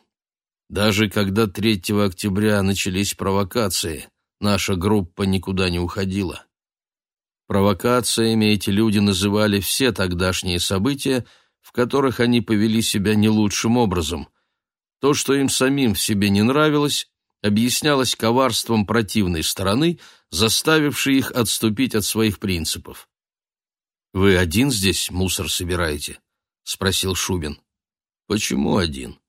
Даже когда 3 октября начались провокации, наша группа никуда не уходила. Провокациями эти люди называли все тогдашние события, в которых они повели себя не лучшим образом. То, что им самим в себе не нравилось, объяснялось коварством противной стороны, заставившей их отступить от своих принципов. «Вы один здесь мусор собираете?» — спросил Шубин. «Почему один?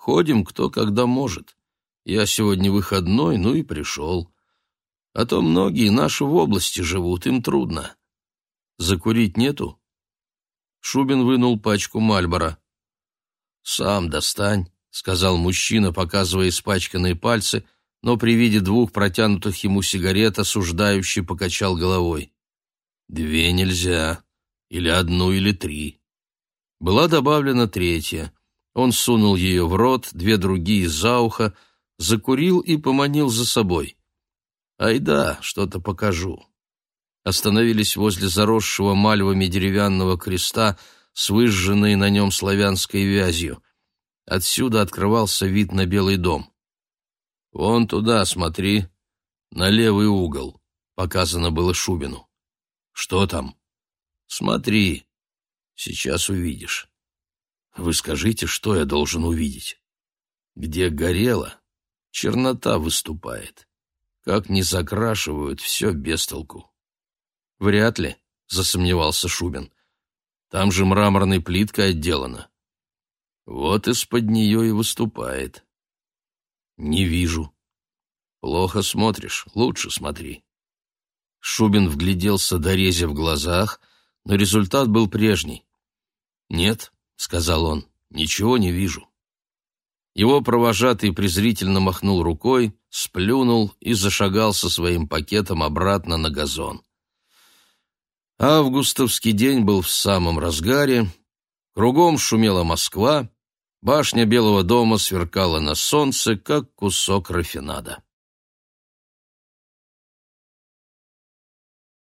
Ходим кто когда может. Я сегодня выходной, ну и пришел. А то многие наши в области живут, им трудно. Закурить нету?» Шубин вынул пачку Мальбора. «Сам достань», — сказал мужчина, показывая испачканные пальцы, но при виде двух протянутых ему сигарет осуждающий покачал головой. «Две нельзя. Или одну, или три. Была добавлена третья. Он сунул ее в рот, две другие за ухо, закурил и поманил за собой. «Ай да, что-то покажу». Остановились возле заросшего мальвами деревянного креста с выжженной на нем славянской вязью. Отсюда открывался вид на Белый дом. «Вон туда смотри, на левый угол», — показано было Шубину. «Что там?» «Смотри», Сейчас увидишь. Вы скажите, что я должен увидеть? Где горело, чернота выступает. Как не закрашивают, все без толку. Вряд ли, засомневался Шубин. Там же мраморной плиткой отделано. Вот из-под нее и выступает. Не вижу. Плохо смотришь, лучше смотри. Шубин вгляделся до рези в глазах, но результат был прежний. «Нет», — сказал он, — «ничего не вижу». Его провожатый презрительно махнул рукой, сплюнул и зашагал со своим пакетом обратно на газон. Августовский день был в самом разгаре, кругом шумела Москва, башня Белого дома сверкала на солнце, как кусок рафинада.